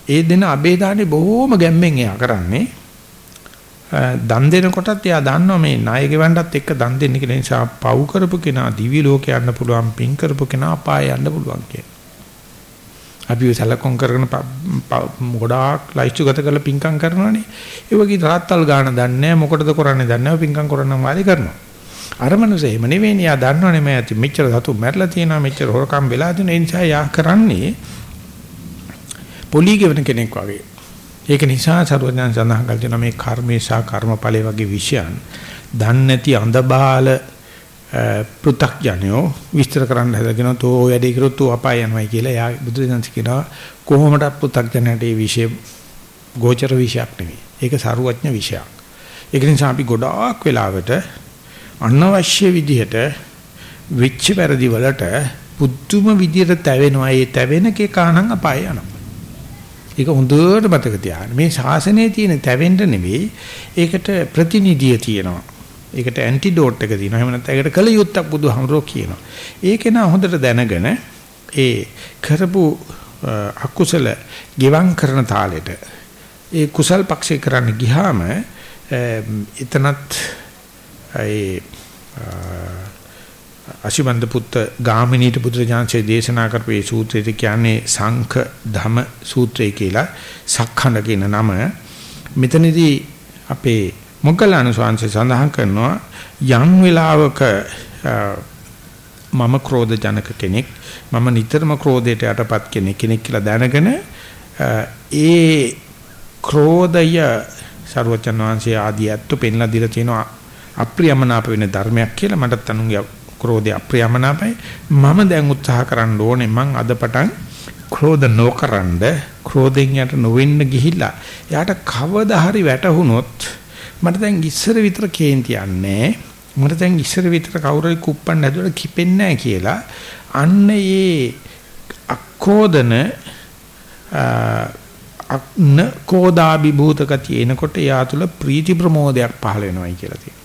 Speaker 1: ඒ දෙන අබේ දාණය බොහෝම ගැම්මෙන් එයා කරන්නේ. දන් දෙනකොටත් එයා දන්නවා මේ ණය ගෙවන්නත් එක්ක දන් දෙන්න කියලා. නිසා පව් කරපු කෙනා දිවි ලෝකේ යන්න පුළුවන් පින් කරපු කෙනා අපාය යන්න පුළුවන් කියලා. අපි සැලකොම් කරගෙන ගොඩාක් ලයිස්තු ගත කරලා පින්කම් කරනවානේ. ඒ වගේ තාත්තල් ගාන දන්නේ මොකටද කරන්නේ දන්නේ නැහැ පින්කම් කරන්න වාලි කරනවා. අර මනුස්සය එහෙම නෙවෙයි යා දන්නවනේ මම ඇති මෙච්චර සතු මැරලා තියෙනවා මෙච්චර හොරකම් වෙලා තියෙන ඒ නිසා යා කරන්නේ පොලි ගෙවන කෙනෙක් වගේ. ඒක නිසා සරුවඥාන් සඳහන් කළ තියෙනවා මේ කර්මේ සහ කර්මඵලයේ වගේ විෂයන් දන්නේ නැති අඳබාල පෘ탁ඥයෝ විස්තර කරන්න හදගෙන තෝ ඔය වැඩේ කරොත් තෝ අපාය යනවායි කියලා එයා බුදුරජාණන් කියනවා කොහොමද පෘ탁ඥයට මේ විෂය ගෝචර විෂයක් නෙවෙයි. ඒක සරුවඥ විෂයක්. ඒක නිසා අපි ගොඩාක් වෙලාවට අනවශ්‍ය විදිහට විච්ච පෙරදි වලට පුදුම විදිහට තැවෙනවා. ඒ තැවෙන කේකානම් අපාය යනවා. ඒක හොඳට මතක තියාගන්න. මේ ශාසනයේ තියෙන තැවෙන්න නෙවෙයි ඒකට ප්‍රතිනිධිය තියෙනවා. ඒකට ඇන්ටිඩෝට් එක තියෙනවා. එහෙම නැත්නම් ඒකට කල යුත්තක් බුදුහමරෝ කියනවා. ඒක නා හොඳට දැනගෙන ඒ කරපු අකුසල ගෙවම් කරන තාලෙට ඒ කුසල් පක්ෂේ කරන්න ගියාම එතනත් ඒ අශිබන්ද පුත්ත ගාමිනීට බුදුරජාන්සේ දේශනා කරපු මේ සූත්‍රය කියන්නේ සංඛ ධම සූත්‍රය කියලා සක්ඛඳ කියන නම මෙතනදී අපේ මොග්ගලණ ස්වාමීන් සඳහන් කරනවා යම් වෙලාවක මම ක්‍රෝධ ජනක කෙනෙක් මම නිතරම ක්‍රෝධයට යටපත් කෙනෙක් කෙනෙක් කියලා දැනගෙන ඒ ක්‍රෝධය ਸਰවචන් වහන්සේ ආදී ඇත්තු පෙන්ලා දීලා තියෙනවා. අප්‍රියමනාප වෙන ධර්මයක් කියලා මටත් අනුන්ගේ ක්‍රෝධය අප්‍රියමනාපයි. මම දැන් උත්සාහ කරන්න ඕනේ මං අද පටන් ක්‍රෝධ නොකරනද ක්‍රෝධෙන් යට නොවෙන්න ගිහිල්ලා. යාට කවදා හරි වැටහුනොත් මට දැන් ඉස්සර විතර කේන්ති යන්නේ. මට දැන් ඉස්සර විතර කවුරුයි කුප්පන්න හැදුවට කිපෙන්නේ නැහැ කියලා. අන්න ඒ අක්කෝදන අන්න කෝදාභිභූත ගතිය එනකොට යා තුල ප්‍රීති ප්‍රමෝදයක් පහළ වෙනවයි කියලා තියෙනවා.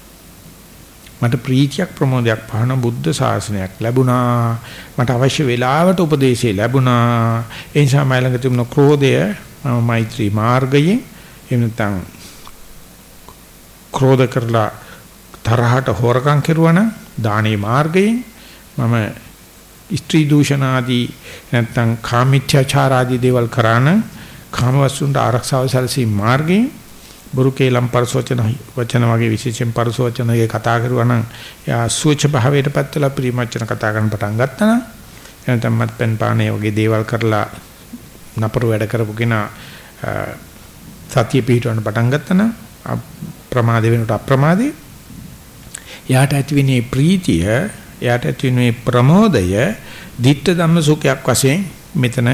Speaker 1: මට ප්‍රීතියක් ප්‍රමෝදයක් පහන බුද්ධ ශාසනයක් ලැබුණා. මට අවශ්‍ය වෙලාවට උපදේශය ලැබුණා. ඒ නිසා මම ළඟ තිබුණ ක්‍රෝධය මම මෛත්‍රී මාර්ගයෙන් එහෙම නැත්නම් ක්‍රෝධ කරලා තරහට හොරකම් කෙරුවා දානේ මාර්ගයෙන් මම ස්ත්‍රී දූෂණ ආදී නැත්නම් කාමීත්‍යාචාර ආදී දේවල් කරාන කාමවස්තුන්ට ආරක්ෂාව සැලසීම මාර්ගයෙන් බුරු කේලම් පරසෝචන වචන වගේ විශේෂයෙන් පරසෝචනයේ කතා කරුවා නම් යා සුවච භාවයටපත් වෙලා ප්‍රීමච්චන කතා කරන්න පටන් ගත්තා නම් එනතම් මත්පැන් පානේ වගේ දේවල් කරලා නපුරු වැඩ කරපු කෙනා සතිය පිටවන්න පටන් ගත්තා නම් ප්‍රමාද වෙනට අප්‍රමාදේ යාට ඇතිවෙනේ ප්‍රීතිය යාට ඇතිවෙනේ ප්‍රමෝදය ditta ධම්ම සුඛයක් වශයෙන් මෙතන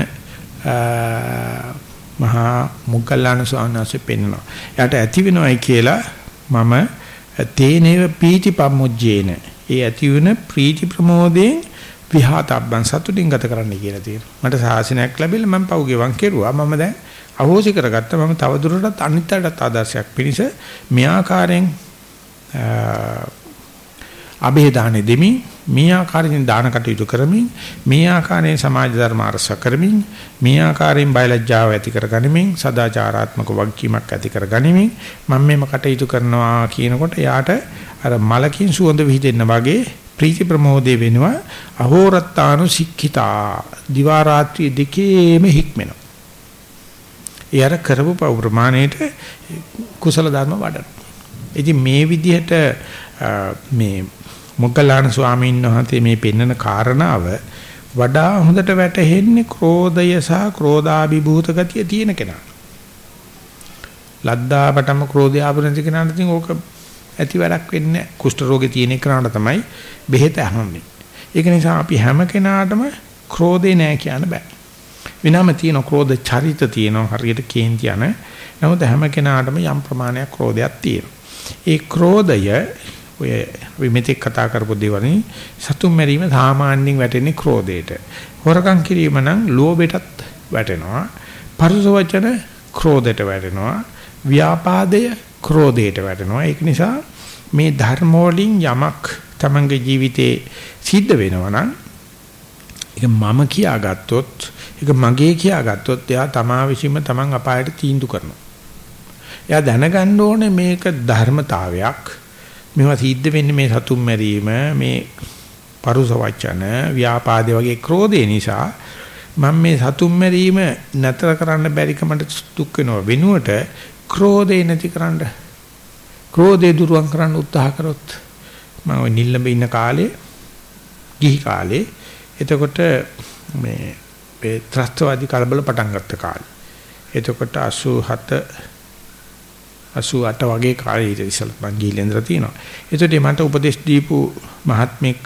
Speaker 1: මහා මුගල්ලාන ස්වාමීන් පෙන්වනවා. එයාට ඇති වෙනවයි කියලා මම තේනේව පීති පම්මුජ්ජේන. ඒ ඇති වෙන ප්‍රීති ප්‍රමෝදයෙන් විහාතබ්බන් සතුටින් ගත කරන්න කියලා තියෙනවා. මට සාසනයක් ලැබිලා මම පව් ගෙවන් කෙරුවා. මම දැන් අහෝසි කරගත්තා. මම තවදුරටත් අනිත්‍යටත් ආදර්ශයක් පිණිස මේ ආකාරයෙන් අභේදානෙ දෙමින් මේ ආකාරයෙන් දාන කටයුතු කරමින් මේ ආකාරයෙන් සමාජ ධර්ම අරස කරමින් මේ ආකාරයෙන් බයලජ්ජාව ඇති කරගනිමින් සදාචාරාත්මක වගකීමක් ඇති කරගනිමින් මම මේම කටයුතු කරනවා කියනකොට යාට අර මලකින් සුවඳ විහිදෙන්න වගේ ප්‍රීති ප්‍රමෝදේ වෙනවා අහෝරත්තානු සික්ඛිතා දිවා රාත්‍රී දෙකේම හික්මෙනවා ඒ අර කරපු පව ප්‍රමාණයට කුසල ධර්ම වඩන ඉතින් මේ විදිහට මේ මොග්ගල්ලාන ස්වාමීන් වහන්සේ මේ පෙන්වන කාරණාව වඩා හොඳට වැටහෙන්නේ ක්‍රෝධය සහ ක්‍රෝධාභිභූත ගතිය තියෙන කෙනා. ලද්දාපටම ක්‍රෝධය ආපරණති කෙනාට ඉතින් ඕක ඇති වැඩක් වෙන්නේ නැහැ. කුෂ්ඨ රෝගේ තියෙන කෙනාට තමයි බෙහෙත අහන්නේ. ඒක නිසා අපි හැම කෙනාටම ක්‍රෝධේ නෑ කියන්න බෑ. විනාම තියෙන ක්‍රෝධ චරිත තියෙනවා හරියට කේන්ති යන. නමුත් හැම කෙනාටම යම් ප්‍රමාණයක් ක්‍රෝධයක් තියෙනවා. ඒ ක්‍රෝධය ඔය විමිතෙක් කතා කරපු දේවල්නි සතුම් මැරීම සාමාන්‍යයෙන් වැටෙන්නේ ක්‍රෝධයට. හොරකම් කිරීම නම් ලෝභයටත් වැටෙනවා. පරුස වචන ක්‍රෝධයට වැටෙනවා. ව්‍යාපාදය ක්‍රෝධයට වැටෙනවා. ඒක නිසා මේ ධර්ම වලින් යමක් තමන්ගේ ජීවිතේ සිද්ධ වෙනවා නම් ඒක මම කියාගත්තොත් ඒක මගේ කියාගත්තොත් එයා තමා විසින්ම තමන් අපායට තීන්දුව කරනවා. එයා දැනගන්න ඕනේ මේක ධර්මතාවයක්. මේවා සිද්ධ වෙන්නේ මේ සතුම් මැරීම මේ පරුස වචන ව්‍යාපාද වගේ ක්‍රෝධය නිසා මම මේ සතුම් මැරීම නතර කරන්න බැරි කමට දුක් වෙනවා වෙනුවට ක්‍රෝධේ නැති කරන්න ක්‍රෝධේ දුරුවන් කරන්න උත්සාහ කරොත් මම ওই නිල්ලඹ ඉන්න කාලේ ගිහි කාලේ එතකොට මේ මේ ත්‍රස්තවාදී කලබල පටන් ගත්ත කාලේ. එතකොට 87 88 වගේ කාලේ ඊට ඉස්සෙල් මං ගිහිල්ලා තියෙනවා. එතකොට මට උපදේශ දීපු මහත්මෙක්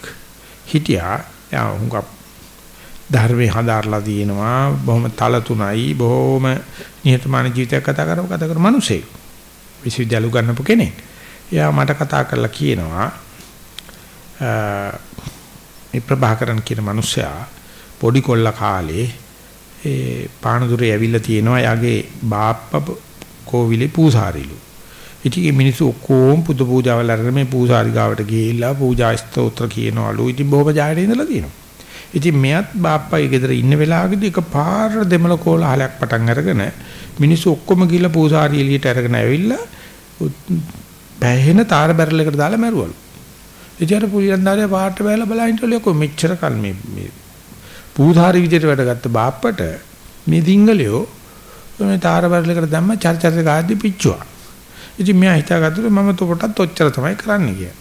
Speaker 1: හිටියා. යා උංග ධර්මයේ හදාarලා තියෙනවා. බොහොම තල තුනයි. බොහොම නිහතමානී ජීවිතයක් කතා කරව කතා කර මිනිසෙක්. විශ්වවිද්‍යාල උගන්වපු කෙනෙක්. එයා මට කතා කරලා කියනවා මේ ප්‍රභාකරන් කියන මිනිසයා පොඩි කොල්ල කාලේ ඒ පානදුරේ ඇවිල්ලා තියෙනවා යාගේ බාප්පා කෝවිලේ පූසාරිලු. ඉතින් මිනිස්සු ඔක්කොම පුදු පූජාවල් අරගෙන මේ පූසාරි ගාවට ගිහිල්ලා පූජා ස්තෝත්‍ර කියනවලු. ඉතින් බොහොම ජායට ඉඳලා තියෙනවා. ඉතින් මෙයත් බාප්පයි ගෙදර ඉන්න වෙලාවකදී එකපාර දෙමළ කෝලහලයක් පටන් අරගෙන මිනිස්සු ඔක්කොම ගිහිල්ලා පූසාරි එළියට අරගෙන ඇවිල්ලා පැහැෙන තාර බැරලයකට දාලා මැරුවලු. ඉතින් අර පුලියන්දාරය පාට බැලලා බලහින්ටලු කො මෙච්චර කල් මේ මේ පූධාරි විදියට වැඩගත්ත බාප්පට මේ දිංගලියෝ මේ තාර බැරලයකට දැම්ම චර්චර ගාද්දි පිච්චුවා. ඉතින් මෙයා හිතාගත්තලු මම තොපටත් ඔච්චර තමයි කරන්න කියලා.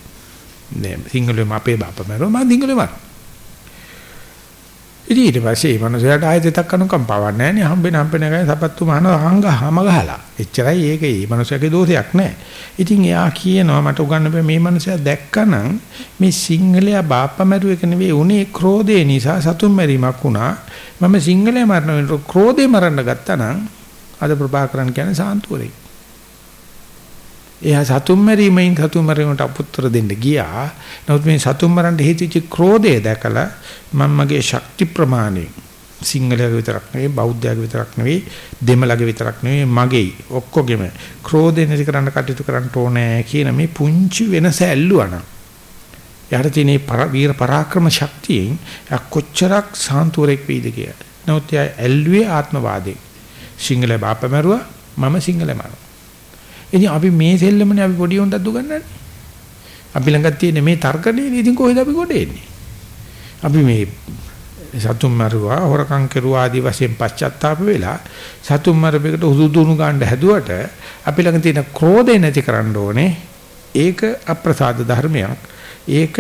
Speaker 1: නේ සිංහලෙම අපේ බාප්පා මරුවා මම දිංගලෙම මරුවා. ඉතින් ඊට පස්සේ මේ මනුස්සයාට ආයෙත් තක් අනුකම්පාවක් නැහැ නේ හම්බෙන හම්බෙන ගානේ සපත්තු මහන හංගහම ගහලා. එච්චරයි ඒක මේ මනුස්සයාගේ දෝෂයක් නැහැ. ඉතින් එයා කියනවා මට උගන්න මේ මනුස්සයා දැක්කනම් මේ සිංහලයා බාප්පා මැරුව එක නෙවෙයි උනේ ක්‍රෝධය නිසා සතුන් මැරීමක් වුණා. මම සිංහලයා මරන වෙනකොට ක්‍රෝධේ මරන්න ගත්තා නම් අද ප්‍රභාකරන් කියන්නේ සාන්තුවරේ. එයා සතුම් මරීමෙන් සතුම් මරීමට අපුත්තර දෙන්න ගියා. නමුත් මේ සතුම් මරන්න හේතුච්ච ක්‍රෝධය දැකලා මම මගේ ශක්ති ප්‍රමාණය සිංහලයේ විතරක් නෙවෙයි බෞද්ධයාගේ විතරක් නෙවෙයි දෙමළගේ විතරක් නෙවෙයි මගේ ඔක්කොගෙම ක්‍රෝධය නැති කරන්න කටයුතු කරන්න ඕනේ කියන මේ පුංචි වෙනස ඇල්ලුවා යාට තියෙන වීර පරාක්‍රම ශක්තියෙන් යා කොච්චරක් සාන්තුවරෙක් වෙයිද කියලා. නමුත් යා ඇල්ලුවේ ආත්මවාදේ. සිංහල බාපමරුවා මම සිංහල මරුවා. ඉතින් අපි මේ සෙල්ලමනේ අපි පොඩි උන්ටත් දුගන්නන්නේ. අපි ළඟ තියෙන මේ තර්කනේ ඉතින් කොහෙද අපි කොට එන්නේ? අපි මේ සතුම් මරුවා හොරකම් කරුවා ආදි වශයෙන් පශ්චාත්තාප වෙලා සතුම් මරපෙකට උදුදුණු ගන්න හැදුවට අපි ළඟ තියෙන ක්‍රෝධය නැති කරන්න ඕනේ. ඒක අප්‍රසාද ධර්මයක්. ඒක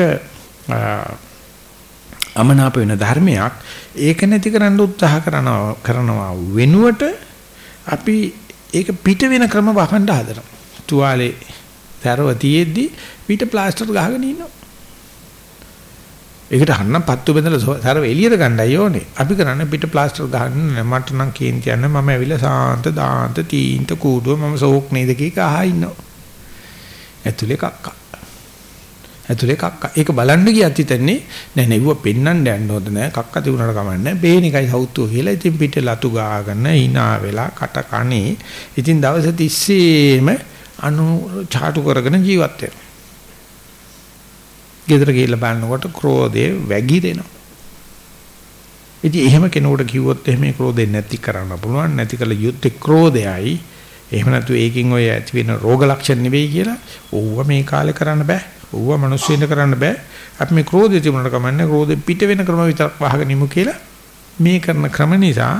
Speaker 1: අමනාප වෙන ධර්මයක්. ඒක නැති කරන්න උත්සාහ කරනවා කරනවා වෙනුවට අපි ඒක පිට වෙන ක්‍රම වහන්න හදනවා. තුවාලේ තරව තියෙද්දි පිට ප්ලාස්ටර් ගහගෙන ඉන්නවා. ඒකට හන්න පත්තු බෙදලා තරව එළියට ගන්නයි ඕනේ. අපි කරන්නේ පිට ප්ලාස්ටර් ගහන්න මට නම් කේන් කියන්න මම ඇවිල්ලා සාන්ත දාන්ත තීන්ත කූඩුව මම සෝක් නේද කීක අහා ඉන්නවා. ඇතුලේ කක්කා. ඇතුලේ කක්කා. ඒක බලන්න ගියත් හිතන්නේ නෑ නෙවුව පෙන්නන්න යන්න හොඳ නෑ. කක්කා තිබුණාට කමන්නේ. බේන එකයි සෞතුව කියලා. ඉතින් පිට ලතු ගාගෙන hina වෙලා කට කනේ. ඉතින් දවස් 30ෙම අනු ചാටු කරගෙන ජීවත් වෙනවා. ගෙදර ගිහිල්ලා බලනකොට ක්‍රෝධය වැగిරෙනවා. ඉතින් එහෙම කෙනෙකුට කිව්වොත් එහෙම ක්‍රෝධය නැති කරන්න පුළුවන්. නැති කළ යුත්තේ ක්‍රෝධයයි. එහෙම නැතු ඒකින් ඔය ඇති වෙන රෝග ලක්ෂණ නෙවෙයි කියලා. ඕව මේ කාලේ කරන්න බෑ. ඌව මිනිස්සුන්ට කරන්න බෑ. අපි මේ ක්‍රෝධය තිබුණාට කමන්නේ ක්‍රෝධෙ පිට වෙන ක්‍රම විතරක් වහගෙන ඉමු කියලා මේ කරන ක්‍රම නිසා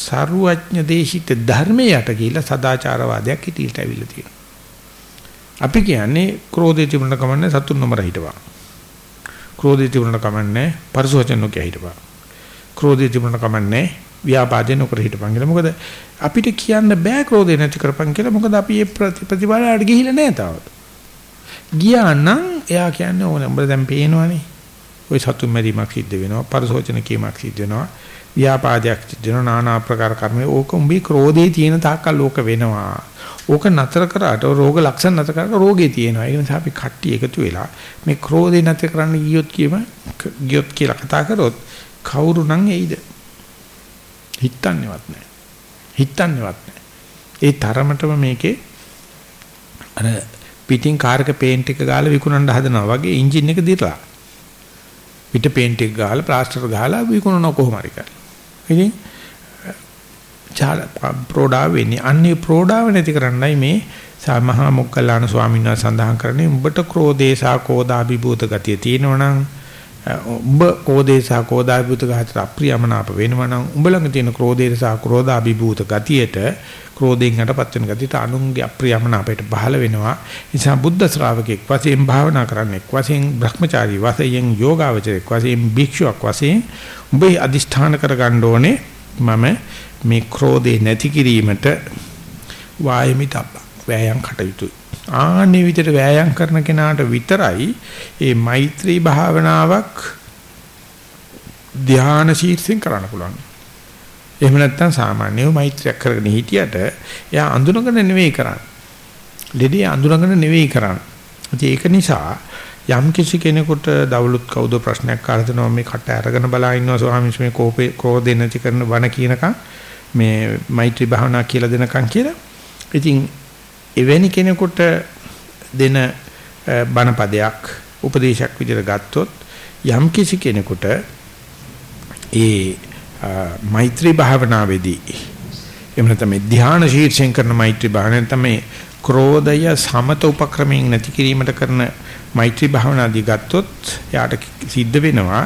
Speaker 1: සරුවඥ දේශිත ධර්මයට කියලා සදාචාරවාදයක් හිටියට ඇවිල්ලා තියෙනවා. අපි කියන්නේ ක්‍රෝධය තිබුණාට කමන්නේ සතුන් නොමර හිටවා. ක්‍රෝධය තිබුණාට කමන්නේ පරිසවචන නොකිය හිටවා. ක්‍රෝධය තිබුණාට කමන්නේ ව්‍යාපාදේ නොකර හිටපන් කියලා. මොකද අපිට කියන්න බෑ ක්‍රෝධය නැති කරපන් කියලා. මොකද අපි මේ ප්‍රතිපදාවට ගිහිල්ලා නැහැ තාම. ගියා නම් එයා කියන්නේ ඕනේ උඹ දැන් පේනවනේ. ওই සතුම් මැරීමක් සිද්ධ වෙනවා. පරිසෝචන කීමක් සිද්ධ වෙනවා. ව්‍යාපාදයක් සිද්ධ වෙනවා. নানা ආකාර කර්ම. ඕක උඹේ ක්‍රෝධේ තියෙන තාක්කල් ලෝක වෙනවා. ඕක නතර කරාට රෝග ලක්ෂණ නතර කරාට රෝගේ තියෙනවා. ඒ නිසා අපි කට්ටි එකතු වෙලා මේ ක්‍රෝධේ නැති කරන්න ගියොත් කියම ගියොත් කියලා කතා කරොත් කවුරු නම් එයිද? හිතන්නේවත් නැහැ. හිතන්නේවත් නැහැ. ඒ තරමටම මේකේ අර පිටින් කාර් එක පේන්ට් එක ගාලා විකුණන්න හදනවා වගේ එන්ජින් එක දිරලා. පිට පේන්ට් එක ගාලා ප්ලාස්ටර් ගාලා විකුණන කොහොම හරි කරලා. ඉතින් ප්‍රෝඩා වෙන්නේ. අන්නේ ප්‍රෝඩාව නැති කරන්නයි මේ මහා මොග්ගල්ලාන ස්වාමීන් වහන්සේ සඳහන් කරන්නේ උඹට ක්‍රෝධේසා කෝදාභිභූත ගතිය තියෙනවනම් උඹ කෝධේසා කෝදාභිභූත ගතියට අප්‍රියමනාප වෙනවනම් උඹ ළඟ තියෙන ක්‍රෝධේසා ක්‍රෝදාභිභූත ගතියට ක්‍රෝධයෙන් යටපත් වෙන ගතියට අනුන්ගේ අප්‍රියමනාපයට බහල වෙනවා. නිසා බුද්ධ ශ්‍රාවකෙක් වශයෙන් භාවනා කරන්නෙක් වශයෙන් Brahmachari වශයෙන් යෝගාවචරෙක් වශයෙන් භික්ෂුවක් වශයෙන් උඹේ අදිෂ්ඨාන කරගන්න ඕනේ මම මේ ක්‍රෝධේ නැති කිරීමට වායමිතබ්බ වෑයම් කටයුතුයි. ආන්නේ විදිහට වෑයම් කරන කෙනාට විතරයි මේ මෛත්‍රී භාවනාවක් ධානා ශීර්ෂයෙන් කරන්න පුළුවන්. එහෙම නැත්නම් සාමාන්‍යව මෛත්‍රියක් කරගෙන හිටියට එයා අඳුනගෙන නෙවෙයි කරන්නේ. ලෙඩේ අඳුනගෙන නෙවෙයි කරන්නේ. ඒක නිසා යම් කිසි කෙනෙකුට දවලුත් කවුද ප්‍රශ්නයක් අහලා දෙනවා මේ කට අරගෙන බලා ඉන්නවා ස්වාමීන් වහන්සේ මේ කෝපේ ක්‍රෝධේ නැති කරන වණ කියනකම් මේ මෛත්‍රී භාවනා කියලා දෙනකන් කියලා. ඉතින් එවැනි කෙනෙකුට දෙන බණ පදයක් උපදේශයක් විදිහට ගත්තොත් යම් කිසි කෙනෙකුට ඒ මෛත්‍රී භාවනාවේදී එහෙම නැත්නම් ධ්‍යාන ශීර්ෂයෙන් කරන මෛත්‍රී භාවනාවෙන් තමයි ක්‍රෝධය සමත උපක්‍රමයෙන් නැති කිරීමට කරන මෛත්‍රී භාවනාදී ගත්තොත් යාට සිද්ධ වෙනවා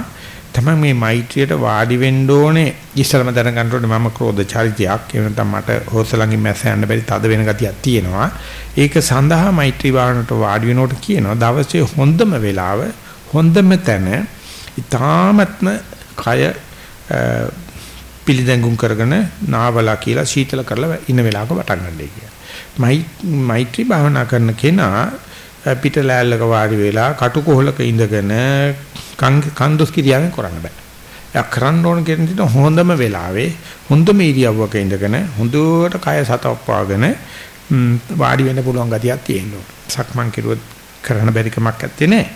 Speaker 1: තමයි මේ මෛත්‍රියට වාඩි වෙන්න ඕනේ. ඉස්සලම දැනගන්න ඕනේ මම ක්‍රෝධ චරිතයක්. ඒ වෙනතම මට හොසලංගින් මැස්ස යන්න බැරි තද වෙන ගතියක් තියෙනවා. ඒක සඳහා මෛත්‍රී භාවනට වාඩි වෙනකොට කියනවා දවසේ හොඳම වෙලාව හොඳම තැන ඊ타මත්ම කය පිළිදැඟුම් කරගෙන නාවලා කියලා සීතල කරලා ඉන්න වෙලාවක වටන් ගන්නයි කියන්නේ මෛත්‍රී භාවනා කරන කෙනා පිට ලෑල්ලක වාඩි වෙලා කටුකොහලක ඉඳගෙන කන්දොස් කිරියාවෙන් කරන්න බෑ. එයා කරන්න ඕන කියන දේ හොඳම වෙලාවේ හොඳම ඉරියව්වක ඉඳගෙන හොඳට කය සතප්පාගෙන වාඩි වෙන්න පුළුවන් ගතියක් තියෙනවා. සක්මන් කිරුවොත් කරන්න බැරි කමක් නැත්තේ නේ.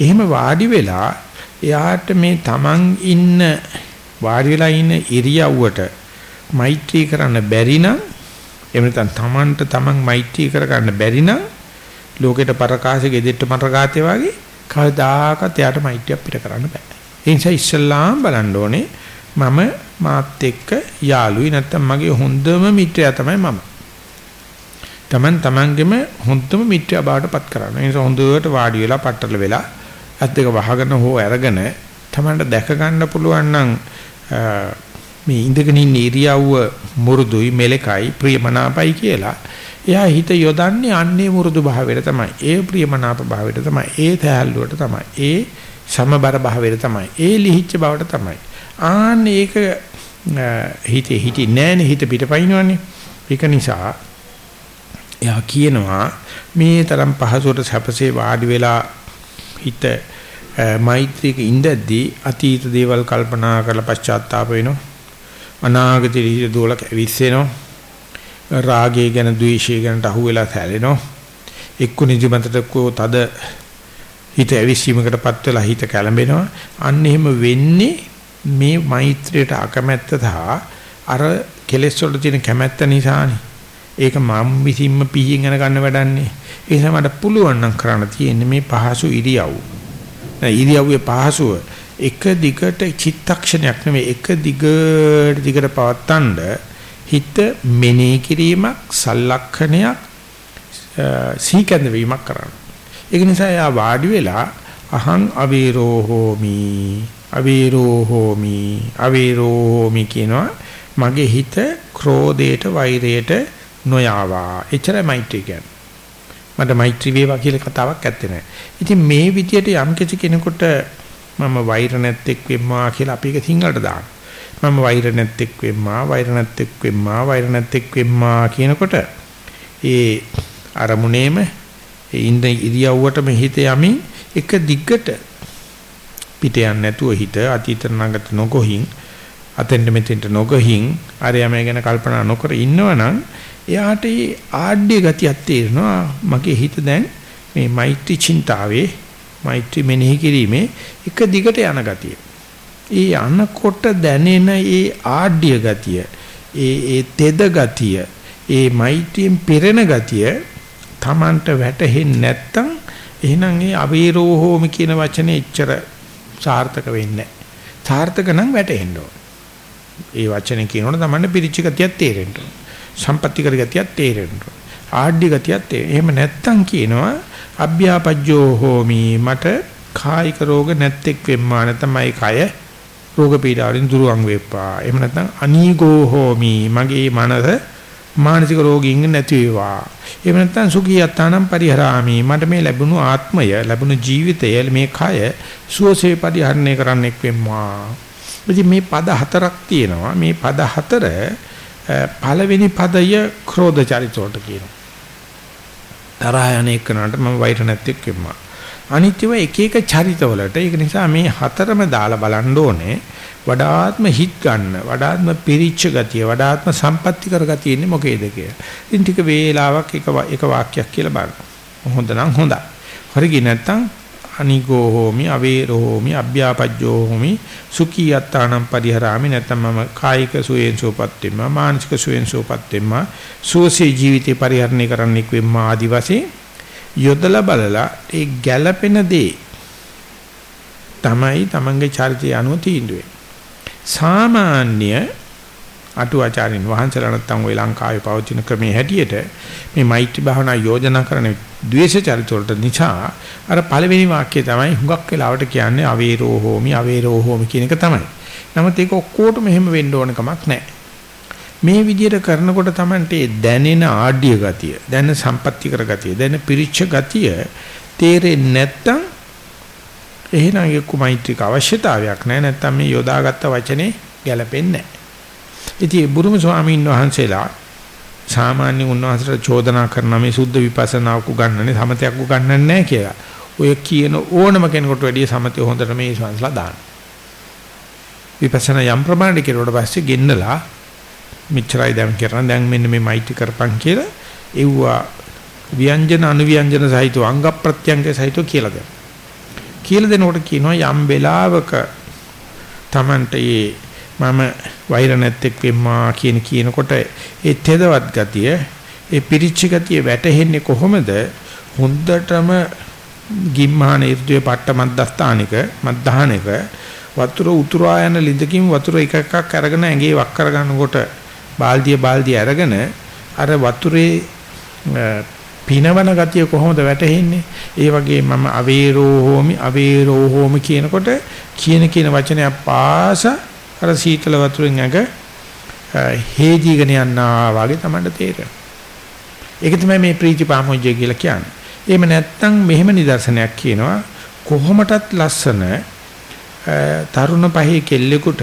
Speaker 1: එහෙම වාඩි වෙලා එයාට මේ Taman ඉන්න වාඩි වෙලා ඉන්න ඉරියව්වට මෛත්‍රී කරන්න බැරි නම් එහෙම නැත්නම් Tamanට Taman මෛත්‍රී කරගන්න බැරි නම් ලෝකෙට පරකාශෙ ගෙදෙට්ට මරකාතේ වගේ කවදාකවත් එයාට මෛත්‍රිය පිට කරන්න බෑ. ඒ නිසා ඉස්සල්ලාම් බලන්න ඕනේ මම මාත් එක්ක යාළුයි නැත්තම් මගේ හොඳම මිත්‍රයා තමයි මම. Taman tamanගෙම හොඳම මිත්‍රයා බවට පත් කරනවා. ඒ නිසා හොඳට වාඩි වෙලා පట్టල වෙලා අත් දෙක වහගෙන හෝ අරගෙන Tamanට දැක ගන්න පුළුවන් නම් මේ ඉඳගෙන ඉන්න ඉරියව්ව මුරුදුයි මෙලකයි ප්‍රියමනාපයි කියලා එයා හිත යොදන්නේ අන්නේ මුරුදු භාවයට තමයි. ඒ ප්‍රියමනාප භාවයට තමයි. ඒ තැහැල්ලුවට තමයි. ඒ සමබර භාවයට තමයි. ඒ ලිහිච්ච බවට තමයි. ආන්න ඒක හිතේ හිටි නෑනේ හිත පිටපයින්නවනේ. ඒක නිසා එයා කියනවා මේ තරම් පහසුවට සැපසේ වාඩි වෙලා හිත මෛත්‍රියක ඉඳද්දී අතීත දේවල් කල්පනා කරලා පශ්චාත්තාප වෙනවා. අනාගතේ හිත දුවලා කැවිස්සෙනවා. රාගය ගැන ද්වේෂය ගැනට අහුවෙලා සැලෙනවා. එක්කු නිදිමතට කෝ තද හිත ඇවිස්සීමකටපත් වෙලා හිත කැළඹෙනවා. අන්න එහෙම වෙන්නේ මේ මෛත්‍රියට අකමැත්ත සහ අර කෙලෙස් වල තියෙන කැමැත්ත නිසානේ. ඒක මම් විසින්ම පිහින් යන ගන්න වැඩන්නේ. ඒ නිසා මට පුළුවන් නම් කරන්න තියෙන්නේ මේ පහසු ඉරියව්. නෑ ඉරියව්වේ පහසුව එක දිගට චිත්තක්ෂණයක් නෙමෙයි එක දිගට දිගට පවත්තන්න හිත මෙනෙහි කිරීමක් සලලක්ෂණයක් සීකඳ වීමක් කරන්න. ඒක නිසා යා වාඩි වෙලා අහං අවීරෝ හෝමි අවීරෝ හෝමි අවීරෝ හෝමි කියනවා මගේ හිත ක්‍රෝධයට වෛරයට නොයාවා. එච්චරයි මෛත්‍රී කියන්නේ. මට මෛත්‍රී වේවා කියලා කතාවක් ඇත්තේ නැහැ. ඉතින් මේ විදියට යම් කිසි කෙනෙකුට මම වෛර නැත්තේක් වෙම්මා කියලා අපි ඒක සිංහලට දානවා. මම වෛර නැත්තෙක් වෙම්මා වෛර නැත්තෙක් වෙම්මා වෛර නැත්තෙක් වෙම්මා කියනකොට ඒ අරමුණේම ඒ ඉන්න ඉරියව්වටම හිත යමින් එක දිග්ගට පිට යන්නේ නැතුව හිත අතීත නාගත නොගොහින් අතෙන්ට මෙතෙන්ට නොගොහින් අරයම ගැන කල්පනා නොකර ඉන්නවනම් එයාට ඒ ආඩ්‍ය ගතියක් තේරෙනවා මගේ හිත දැන් මේ මෛත්‍රී චින්තාවේ මෛත්‍රී මෙනෙහි කිරීමේ එක දිගට යන ගතිය. ඒ අනකොට දැනෙන ඒ ආඩ්‍ය ගතිය ඒ ඒ තෙද ගතිය ඒ මෛත්‍රියෙන් පෙරෙන ගතිය Tamanට වැටහෙන්නේ නැත්තම් එහෙනම් ඒ අවීරෝ හෝමි කියන වචනේ එච්චර සාර්ථක වෙන්නේ නැහැ. සාර්ථක නම් වැටෙන්න ඕන. ඒ වචනේ කියනකොට Tamanට පිරිච්ච ගතියක් තේරෙන්න ඕන. සම්පත්‍ති කර ගතියක් තේරෙන්න ඕන. ආඩ්‍ය ගතියක් තේරෙන්න. එහෙම නැත්තම් කියනවා අභ්‍යාපජ්ජෝ හෝමි මට කායික රෝග නැත්තෙක් වෙම්මා නැතමයි කය රෝග පීඩාවලින් දුරවන් වෙප්පා. එහෙම නැත්නම් අනීගෝ හෝමි මගේ මනස මානසික රෝගීන් නැති වේවා. එහෙම නැත්නම් සුඛී යත්තානම් පරිහරාමි. මට මේ ලැබුණු ආත්මය, ලැබුණු ජීවිතය, මේ කය සුවසේ පරිහරණය කරන්නෙක් වෙම්මා. ඉතින් මේ පද හතරක් තියෙනවා. මේ පද හතර පළවෙනි පදය ක්‍රෝධ චරිතවලට කියනවා. තරහ යන එකනට මම වෛර නැත්තේක් වෙම්මා. අනිත්‍යව එක එක චරිතවලට ඒක නිසා මේ හතරම දාලා බලන්න ඕනේ වඩාත්ම හිත් ගන්න වඩාත්ම පිරිච්ච ගතිය වඩාත්ම සම්පත්‍ති කර ගතිය ඉන්නේ මොකේද කියලා. ඉතින් ටික වේලාවක් එක එක වාක්‍යයක් කියලා බලන්න. හොඳ නම් හොඳයි. හරි නැත්නම් අනිගෝ හෝමි අවේරෝ හෝමි අභ්‍යාපජ්ජෝ හෝමි සුඛී යත්තානම් පරිහරාමි නැත්නම් මම කායික සුවේන් සෝපත් වෙම්මා මානසික සුවේන් සෝපත් වෙම්මා සුවසේ ජීවිතේ පරිහරණය කරන්නෙක් වෙම්මා ආදි වශයෙන් යොදලා බලලා ඒ ගැළපෙන දේ තමයි තමන්ගේ චරිතය අනුව තීන්දුවේ. සාමාන්‍ය අටුවාචාරින් වහන්සේලා නැත්තම් ওই ලංකාවේ පවතින ක්‍රමයේ හැටියට මේ මෛත්‍රී භාවනා යෝජනා කරන ද්වේෂ චරිත වලට නිසා අර පළවෙනි වාක්‍යය තමයි හුඟක් වෙලාවට කියන්නේ අවේරෝ හෝමි අවේරෝ හෝමි කියන එක තමයි. නමුත් ඒක ඔක්කොටම එහෙම වෙන්න ඕන කමක් නැහැ. මේ විදිහට කරනකොට Tamante දැනෙන ආඩ්‍ය ගතිය, දැනෙන සම්පත්‍ති කර ගතිය, දැනෙන පිරිච්ච ගතිය තේරෙන්නේ නැත්තම් එහෙනම් ඒක මෛත්‍රික අවශ්‍යතාවයක් නැහැ නැත්තම් මේ යොදාගත්ත වචනේ ගැලපෙන්නේ නැහැ. ඉතින් බුරුම ස්වාමීන් වහන්සේලා සාමාන්‍ය උන්වහන්සේට චෝදනා කරන මේ සුද්ධ විපස්සනාවක් උගන්වන්නේ සමතයක් උගන්වන්නේ නැහැ කියලා. ඔය කියන ඕනම කෙනෙකුට වැඩිය සමතය හොඳට මේ ස්වාමීන්ලා දාන්න. විපස්සනා යම් ප්‍රමාණයකට කෙරුවට පස්සේ ගෙන්නලා මෙච්චරයි දැන් කරන දැන් මෙන්න මේ මෛත්‍රී කරපන් කියලා එව්වා ව්‍යංජන අනුව්‍යංජන සහිතව අංග ප්‍රත්‍යංග සහිතව කියලා දෙනවා. කියලා දෙනකොට කියනවා යම් වෙලාවක Tamante මම වෛර නැත්තෙක් වෙම්මා කියන කියනකොට ඒ තෙදවත් ගතිය ඒ පිරිච්ච ගතිය වැටෙන්නේ කොහොමද හොඳටම ගිම්මාන ඍතුවේ පට්ට මද්දස්ථානික මද්දාහනික වතුර උතුරා යන ලිඳකින් වතුර එක එකක් අරගෙන ඇඟේ වක් කර ගන්නකොට බාල්දිය බාල්දිය අරගෙන අර වතුරේ පිනවන ගතිය කොහොමද වැටහෙන්නේ? ඒ වගේ මම අවේරෝ හෝමි අවේරෝ හෝමි කියනකොට කියන කියන වචනය පාස අර සීතල වතුරෙන් ඇඟ හේදීගෙන යනවා වගේ තමයි තේරෙන්නේ. ඒක තමයි මේ ප්‍රීති පාමොජ්ජය කියලා කියන්නේ. එහෙම නැත්නම් මෙහෙම නිදර්ශනයක් කියනවා කොහොමටත් ලස්සන තරුණ පහේ කෙල්ලෙකුට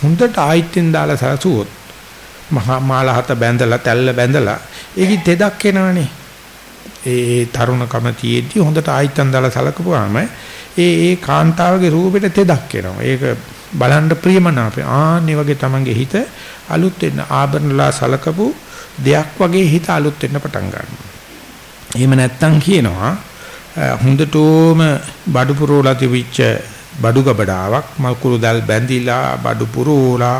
Speaker 1: හොඳට ආයිත්ෙන් දාලා සරසුවොත් මහා මාලහත බැඳලා තැල්ල බැඳලා ඒකි තෙදක් එනවනේ ඒ තරුණකම තියේදී හොඳට ආයිත්තන් දාලා සලකපුවාම ඒ ඒ කාන්තාවගේ රූපෙට තෙදක් එනවා. ඒක බලන්න ප්‍රියමනාපේ. ආන්නේ වගේ තමන්ගේ හිත අලුත් වෙන්න ආභරණලා සලකපු දෙයක් වගේ හිත අලුත් වෙන්න පටන් ගන්නවා. එහෙම නැත්තම් කියනවා හොඳටම බඩු පුරෝලා තිබිච්ච බඩු ගබඩාවක් මල්කුරු දල් බැඳිලා බඩු පුරෝලා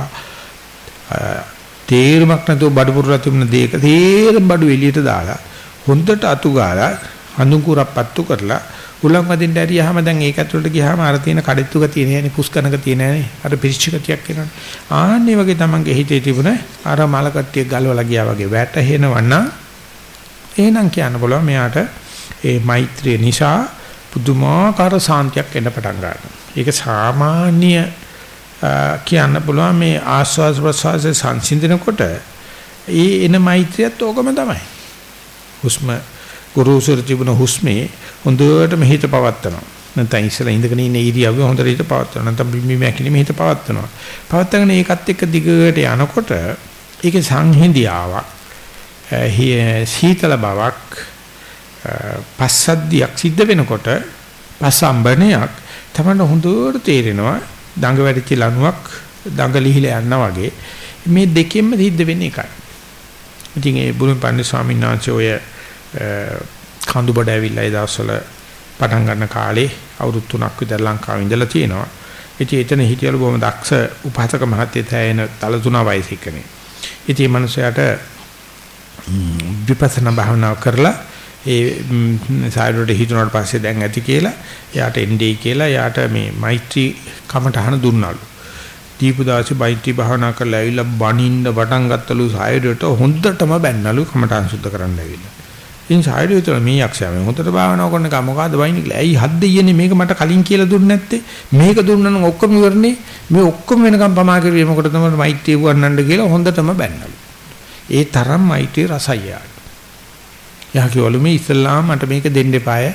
Speaker 1: තේරුමක් නැතුව බඩු පුරලා තිබුණ දෙයක තේරම බඩු එළියට දාලා හොඳට අතු ගාලා හඳුන් කුරක් පත්තු කරලා උලන් වදින්න ඇරියාම දැන් ඒක ඇතුළට ගියාම අර තියෙන කඩਿੱතු ගතිය නෑනේ පුස්කනක තියෙන නෑනේ අර පිරිච්ච ගතියක් එනවනේ. ආන්නේ වගේ තමන්ගේ හිතේ තිබුණ අර මල කට්ටිය ගලවලා ගියා වගේ වැටහෙනවනම් එහෙනම් කියන්න බලව මෙයාට ඒ මෛත්‍රිය නිසා පුදුමාකාර සාන්තියක් එන්න පටන් ගන්නවා. ඒක සාමාන්‍ය කියන්න පුළුවන් මේ ආස්වාද ප්‍රසවාස සංසිඳනකොට ඒ එන මෛත්‍රියත් ඕකම තමයි. හුස්ම ගුරුසුර තිබුණ හුස්මේ හොඳටම හිත පවත්නවා. නැත්නම් ඉස්සලා ඉඳගෙන ඉන්න ඉරියව්ව හොඳට හිත පවත්වනවා. නැත්නම් බිම්බි මැකිලිම හිත පවත්වනවා. පවත්වාගෙන ඒකත් එක්ක දිගට යනකොට ඒකේ සංහිඳියාවක් සීතල බවක් පස්සද්ධියක් සිද්ධ වෙනකොට පසම්බණයක් තමයි හොඳට තේරෙනවා දඟ වැඩිච්ච ලණුවක් දඟ ලිහිලා යනවා වගේ මේ දෙකෙන්ම සිද්ධ වෙන්නේ එකයි. ඉතින් ඒ බුදුන් පන්දි ස්වාමීන් වහන්සේ ඔය කඳු බඩ ඇවිල්ලා ඒ දවස්වල පටන් ගන්න කාලේ අවුරුදු 3ක් විතර ලංකාවේ ඉඳලා තියෙනවා. ඉතින් එතන හිටියලු බොහොම දක්ෂ උපාසක මහත්තයෙක් තැයෙන තල තුන වයසික කෙනෙක්. ඉතින් මේ මනුස්සයාට විපස්සනා භාවනාව කරලා ඒ සායරට හිතුණාට පස්සේ දැන් ඇති කියලා එයාට එන්නේ කියලා එයාට මේ මෛත්‍රී කමටහන දුන්නලු. දීපු දාසේ මෛත්‍රී භාවනා කරලා ඇවිල්ලා බණින්න පටන් ගත්තලු සායරට හොඳටම බැන්නලු කමටහන් සුද්ධ කරන්න ඇවිල්ලා. ඉතින් සායරය විතර මේ යක්ෂයා මේ හොඳට භාවනා කරන එක මොකද්ද වයින්නේ කියලා. ඇයි හද්ද ඊයනේ මේක මට කලින් කියලා දුන්නේ නැත්තේ? මේක දුන්නා නම් ඔක්කොම ඉවරනේ. මේ ඔක්කොම වෙනකම් පමා කරුවේ මොකටද තමයි මෛත්‍රී වන්නන්න කියලා හොඳටම බැන්නලු. ඒ තරම් මෛත්‍රී රසය. යා කිව්වලු මේ ඉස්ලාම මට මේක දෙන්න එපාය.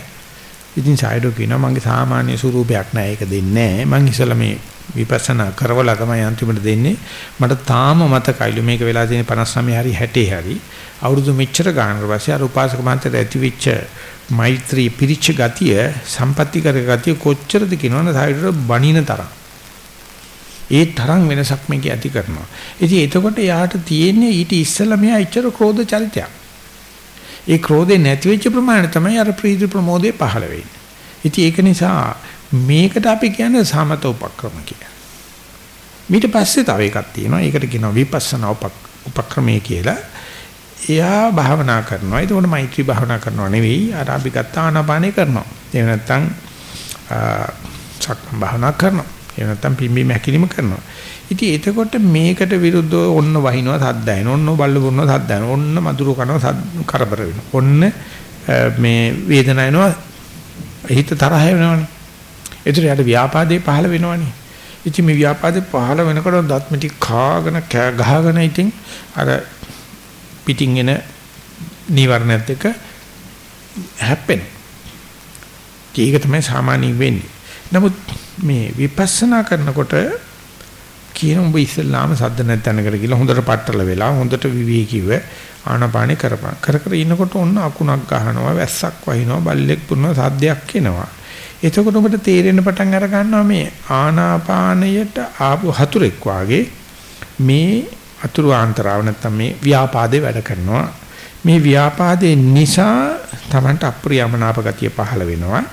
Speaker 1: ඉතින් සායඩෝ කියනවා මගේ සාමාන්‍ය ස්වරූපයක් නෑ ඒක දෙන්නේ නෑ. මං ඉස්සලා මේ විපස්සනා කරවලා තමයි අන්තිමට දෙන්නේ. මට තාම මතකයිලු මේක වෙලා තියෙන 59 හරි 60 හරි. අවුරුදු මෙච්චර ගානකට පස්සේ අර උපාසක මහන්තට ඇතිවිච්ච මෛත්‍රී පිරිච්ච ගතිය සම්පatti කර ගතිය කොච්චරද කියනවනේ සායඩෝ බණින තරම්. ඒ තරම් වෙනසක් මේක ඇති කරනවා. ඉතින් එතකොට යාට තියෙන්නේ ඊට ඉස්සෙල්ලා මෙයා ඉච්චර ක්‍රෝධ චරිතයක්. ඒ ක්‍රෝධේ නැති වෙච්ච ප්‍රමාණය තමයි අර ප්‍රීති ප්‍රමෝදේ පහළ වෙන්නේ. ඉතින් ඒක නිසා මේකට අපි කියන්නේ සමත උපක්‍රම කියලා. ඊට පස්සේ තව එකක් තියෙනවා. ඒකට කියනවා විපස්සනා උපක්‍රමයේ කියලා. එයා භාවනා කරනවා. ඒකෝට මෛත්‍රී භාවනා කරනවා නෙවෙයි. අර අපි ගත්ත ආනාපානේ කරනවා. එහෙම නැත්නම් සක්ම භාවනා කරනවා. එහෙම නැත්නම් පිම්බි මැකිලිම කරනවා. ඉතින් එතකොට මේකට විරුද්ධව ඔන්න වහිනවා සද්ද ඇහෙන. ඔන්න බල්ල පුරනවා සද්ද ඇහෙන. ඔන්න මధుර කනවා කරබර වෙනවා. ඔන්න මේ වේදනාව එනවා. හිත තරහ වෙනවනේ. ඒතර යට ව්‍යාපාදේ පහළ වෙනවනේ. ඉතින් මේ ව්‍යාපාදේ පහළ වෙනකොට දත් මිටි කාගෙන ගහගෙන ඉතින් අර පිටින් එන නීවරණයත් එක්ක හැප්පෙන. ඒක තමයි සාමාන්‍ය වෙන්නේ. නමුත් මේ විපස්සනා කරනකොට කියන උඹ ඉස්සල්ලාම සද්ද නැත්නම්කට කියලා හොඳට පట్టල වෙලා හොඳට විවේකීව ආනාපානේ කරපන්. කර කර ඉන්නකොට ඔන්න අකුණක් ගහනවා, වැස්සක් වහිනවා, බල්ලෙක් පුරනවා, සද්දයක් එනවා. එතකොට ඔබට තේරෙන්න පටන් අර ගන්නවා මේ ආනාපානයට ආපු හතුරෙක් වාගේ මේ අතුරු ආන්තරාව නැත්තම් මේ ව්‍යාපාදේ වැඩ කරනවා. මේ ව්‍යාපාදේ නිසා Tamanට අප්‍රියමනාප ගතිය පහළ වෙනවා.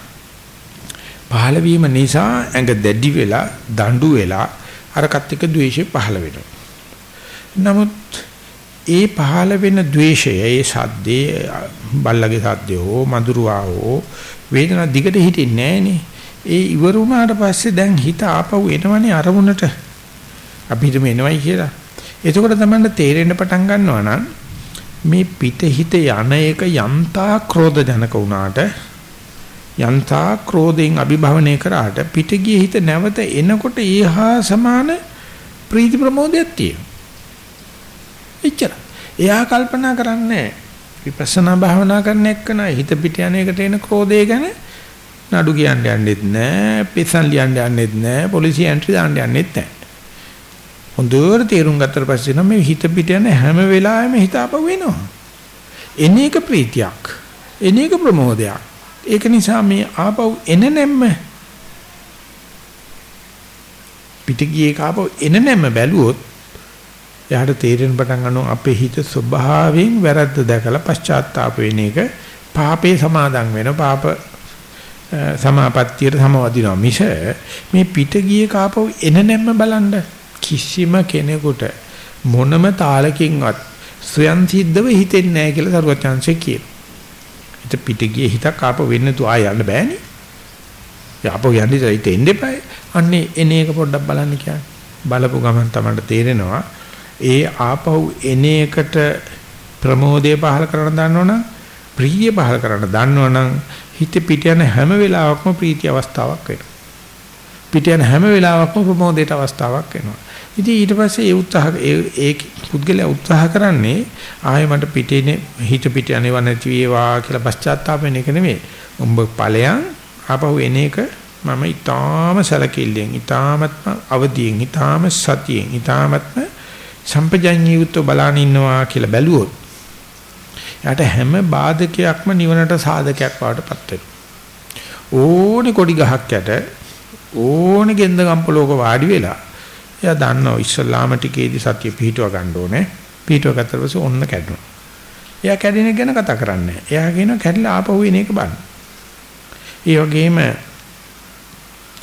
Speaker 1: පහළ වීම නිසා ඇඟ දැඩි වෙලා, දඬු වෙලා අරකට එක ද්වේෂය පහළ වෙනවා. නමුත් ඒ පහළ වෙන ද්වේෂය ඒ සද්දේ බල්ලගේ සද්දේ හෝ මధుරවා හෝ වේදනා දිගට හිටින්නේ නැහනේ. ඒ ඉවර වුණාට පස්සේ දැන් හිත ආපහු එනවනේ අරමුණට. අපි හිතමු එනවයි කියලා. එතකොට තමයි තේරෙන්න පටන් ගන්නවා නම් මේ පිට හිත යන එක යම්තා ක්‍රෝධ ජනක වුණාට යන්තා ක්‍රෝධයෙන් අභිභවනය කරාට පිටගිය හිත නැවත එනකොට ඒහා සමාන ප්‍රීති ප්‍රමෝදයක් තියෙනවා. එච්චර. එයා කල්පනා කරන්නේ විපස්සනා භාවනා කරන එක්කන හිත පිට යන එකට එන ක්‍රෝධය ගැන නඩු කියන්න යන්නෙත් නැහැ, පිසන් ලියන්න යන්නෙත් නැහැ, පොලිසිය එන්ට්‍රි දාන්න යන්නෙත් නැහැ. හොඳට තේරුම් ගත්තට පස්සේ නම් මේ හිත පිට යන හැම වෙලාවෙම හිත අප වෙනවා. එන එක ප්‍රීතියක්, එන එක ප්‍රමෝදයක්. ඒක නිසා මේ ආපහු එන නැම්ම පිටගියේ කාපහු එන නැම්ම බැලුවොත් එයාට තේරෙන පටන් ගන්නවා අපේ හිත ස්වභාවයෙන් වැරද්ද දැකලා පශ්චාත්තාප වෙන එක පාපේ සමාදන් වෙන පාප සමාපත්තියට සමවදිනවා. මිස මේ පිටගියේ කාපහු එන නැම්ම බලන්න කිසිම කෙනෙකුට මොනම තාලකින්වත් ස්වයන් සිද්ධව හිතෙන්නේ නැහැ කියලා සරුවත් chance කියනවා. හිත පිට ගියේ හිතක් ආපහු වෙන්න තු ආය යන්න බෑනේ. ආපහු යන්නේ හිත එන්න එපායි. අන්නේ එන එක පොඩ්ඩක් බලන්න කියන්නේ. බලපු ගමන් තමයි තේරෙනවා. ඒ ආපහු එන එකට ප්‍රමෝදය පහල කරන්න දන්නවනම් ප්‍රීතිය පහල කරන්න දන්නවනම් හිත පිට යන හැම වෙලාවකම ප්‍රීති අවස්ථාවක් වෙනවා. පිට යන හැම වෙලාවකම ප්‍රමෝදයට අවස්ථාවක් වෙනවා. ඉතින් ඊට පස්සේ ඒ උත්සාහ ඒ පුද්ගලයා උත්සාහ කරන්නේ ආයෙ මට පිටිනේ හිත පිට යනවා නැති වේවා කියලා පශ්චාත්තාප වෙන එක නෙමෙයි. උඹ ඵලයන් ආපහු එන එක මම ඊටාම සැලකිල්ලෙන් ඊටාමත්ම අවදියෙන් ඊටාම සතියෙන් ඊටාමත්ම සම්පජඤ්ඤයුත්ව බලන ඉන්නවා කියලා බැලුවොත් යාට හැම බාධකයක්ම නිවනට සාධකයක් වඩටපත් වෙනවා. ඕනේ කොඩි ගහක් යට ඕනේ ගෙන්ද ගම්පලෝක වාඩි වෙලා එයා දන්නවා ඉස්ලාම ටිකේදී සතිය පිහිටව ගන්න ඕනේ. පිහිටව ගත්තට පස්සේ ඔන්න කැඩුණා. එයා කැඩෙන එක ගැන කතා කරන්නේ නැහැ. එයා කියනවා කැඩලා ආපහු එන එක බලන්න. ඒ වගේම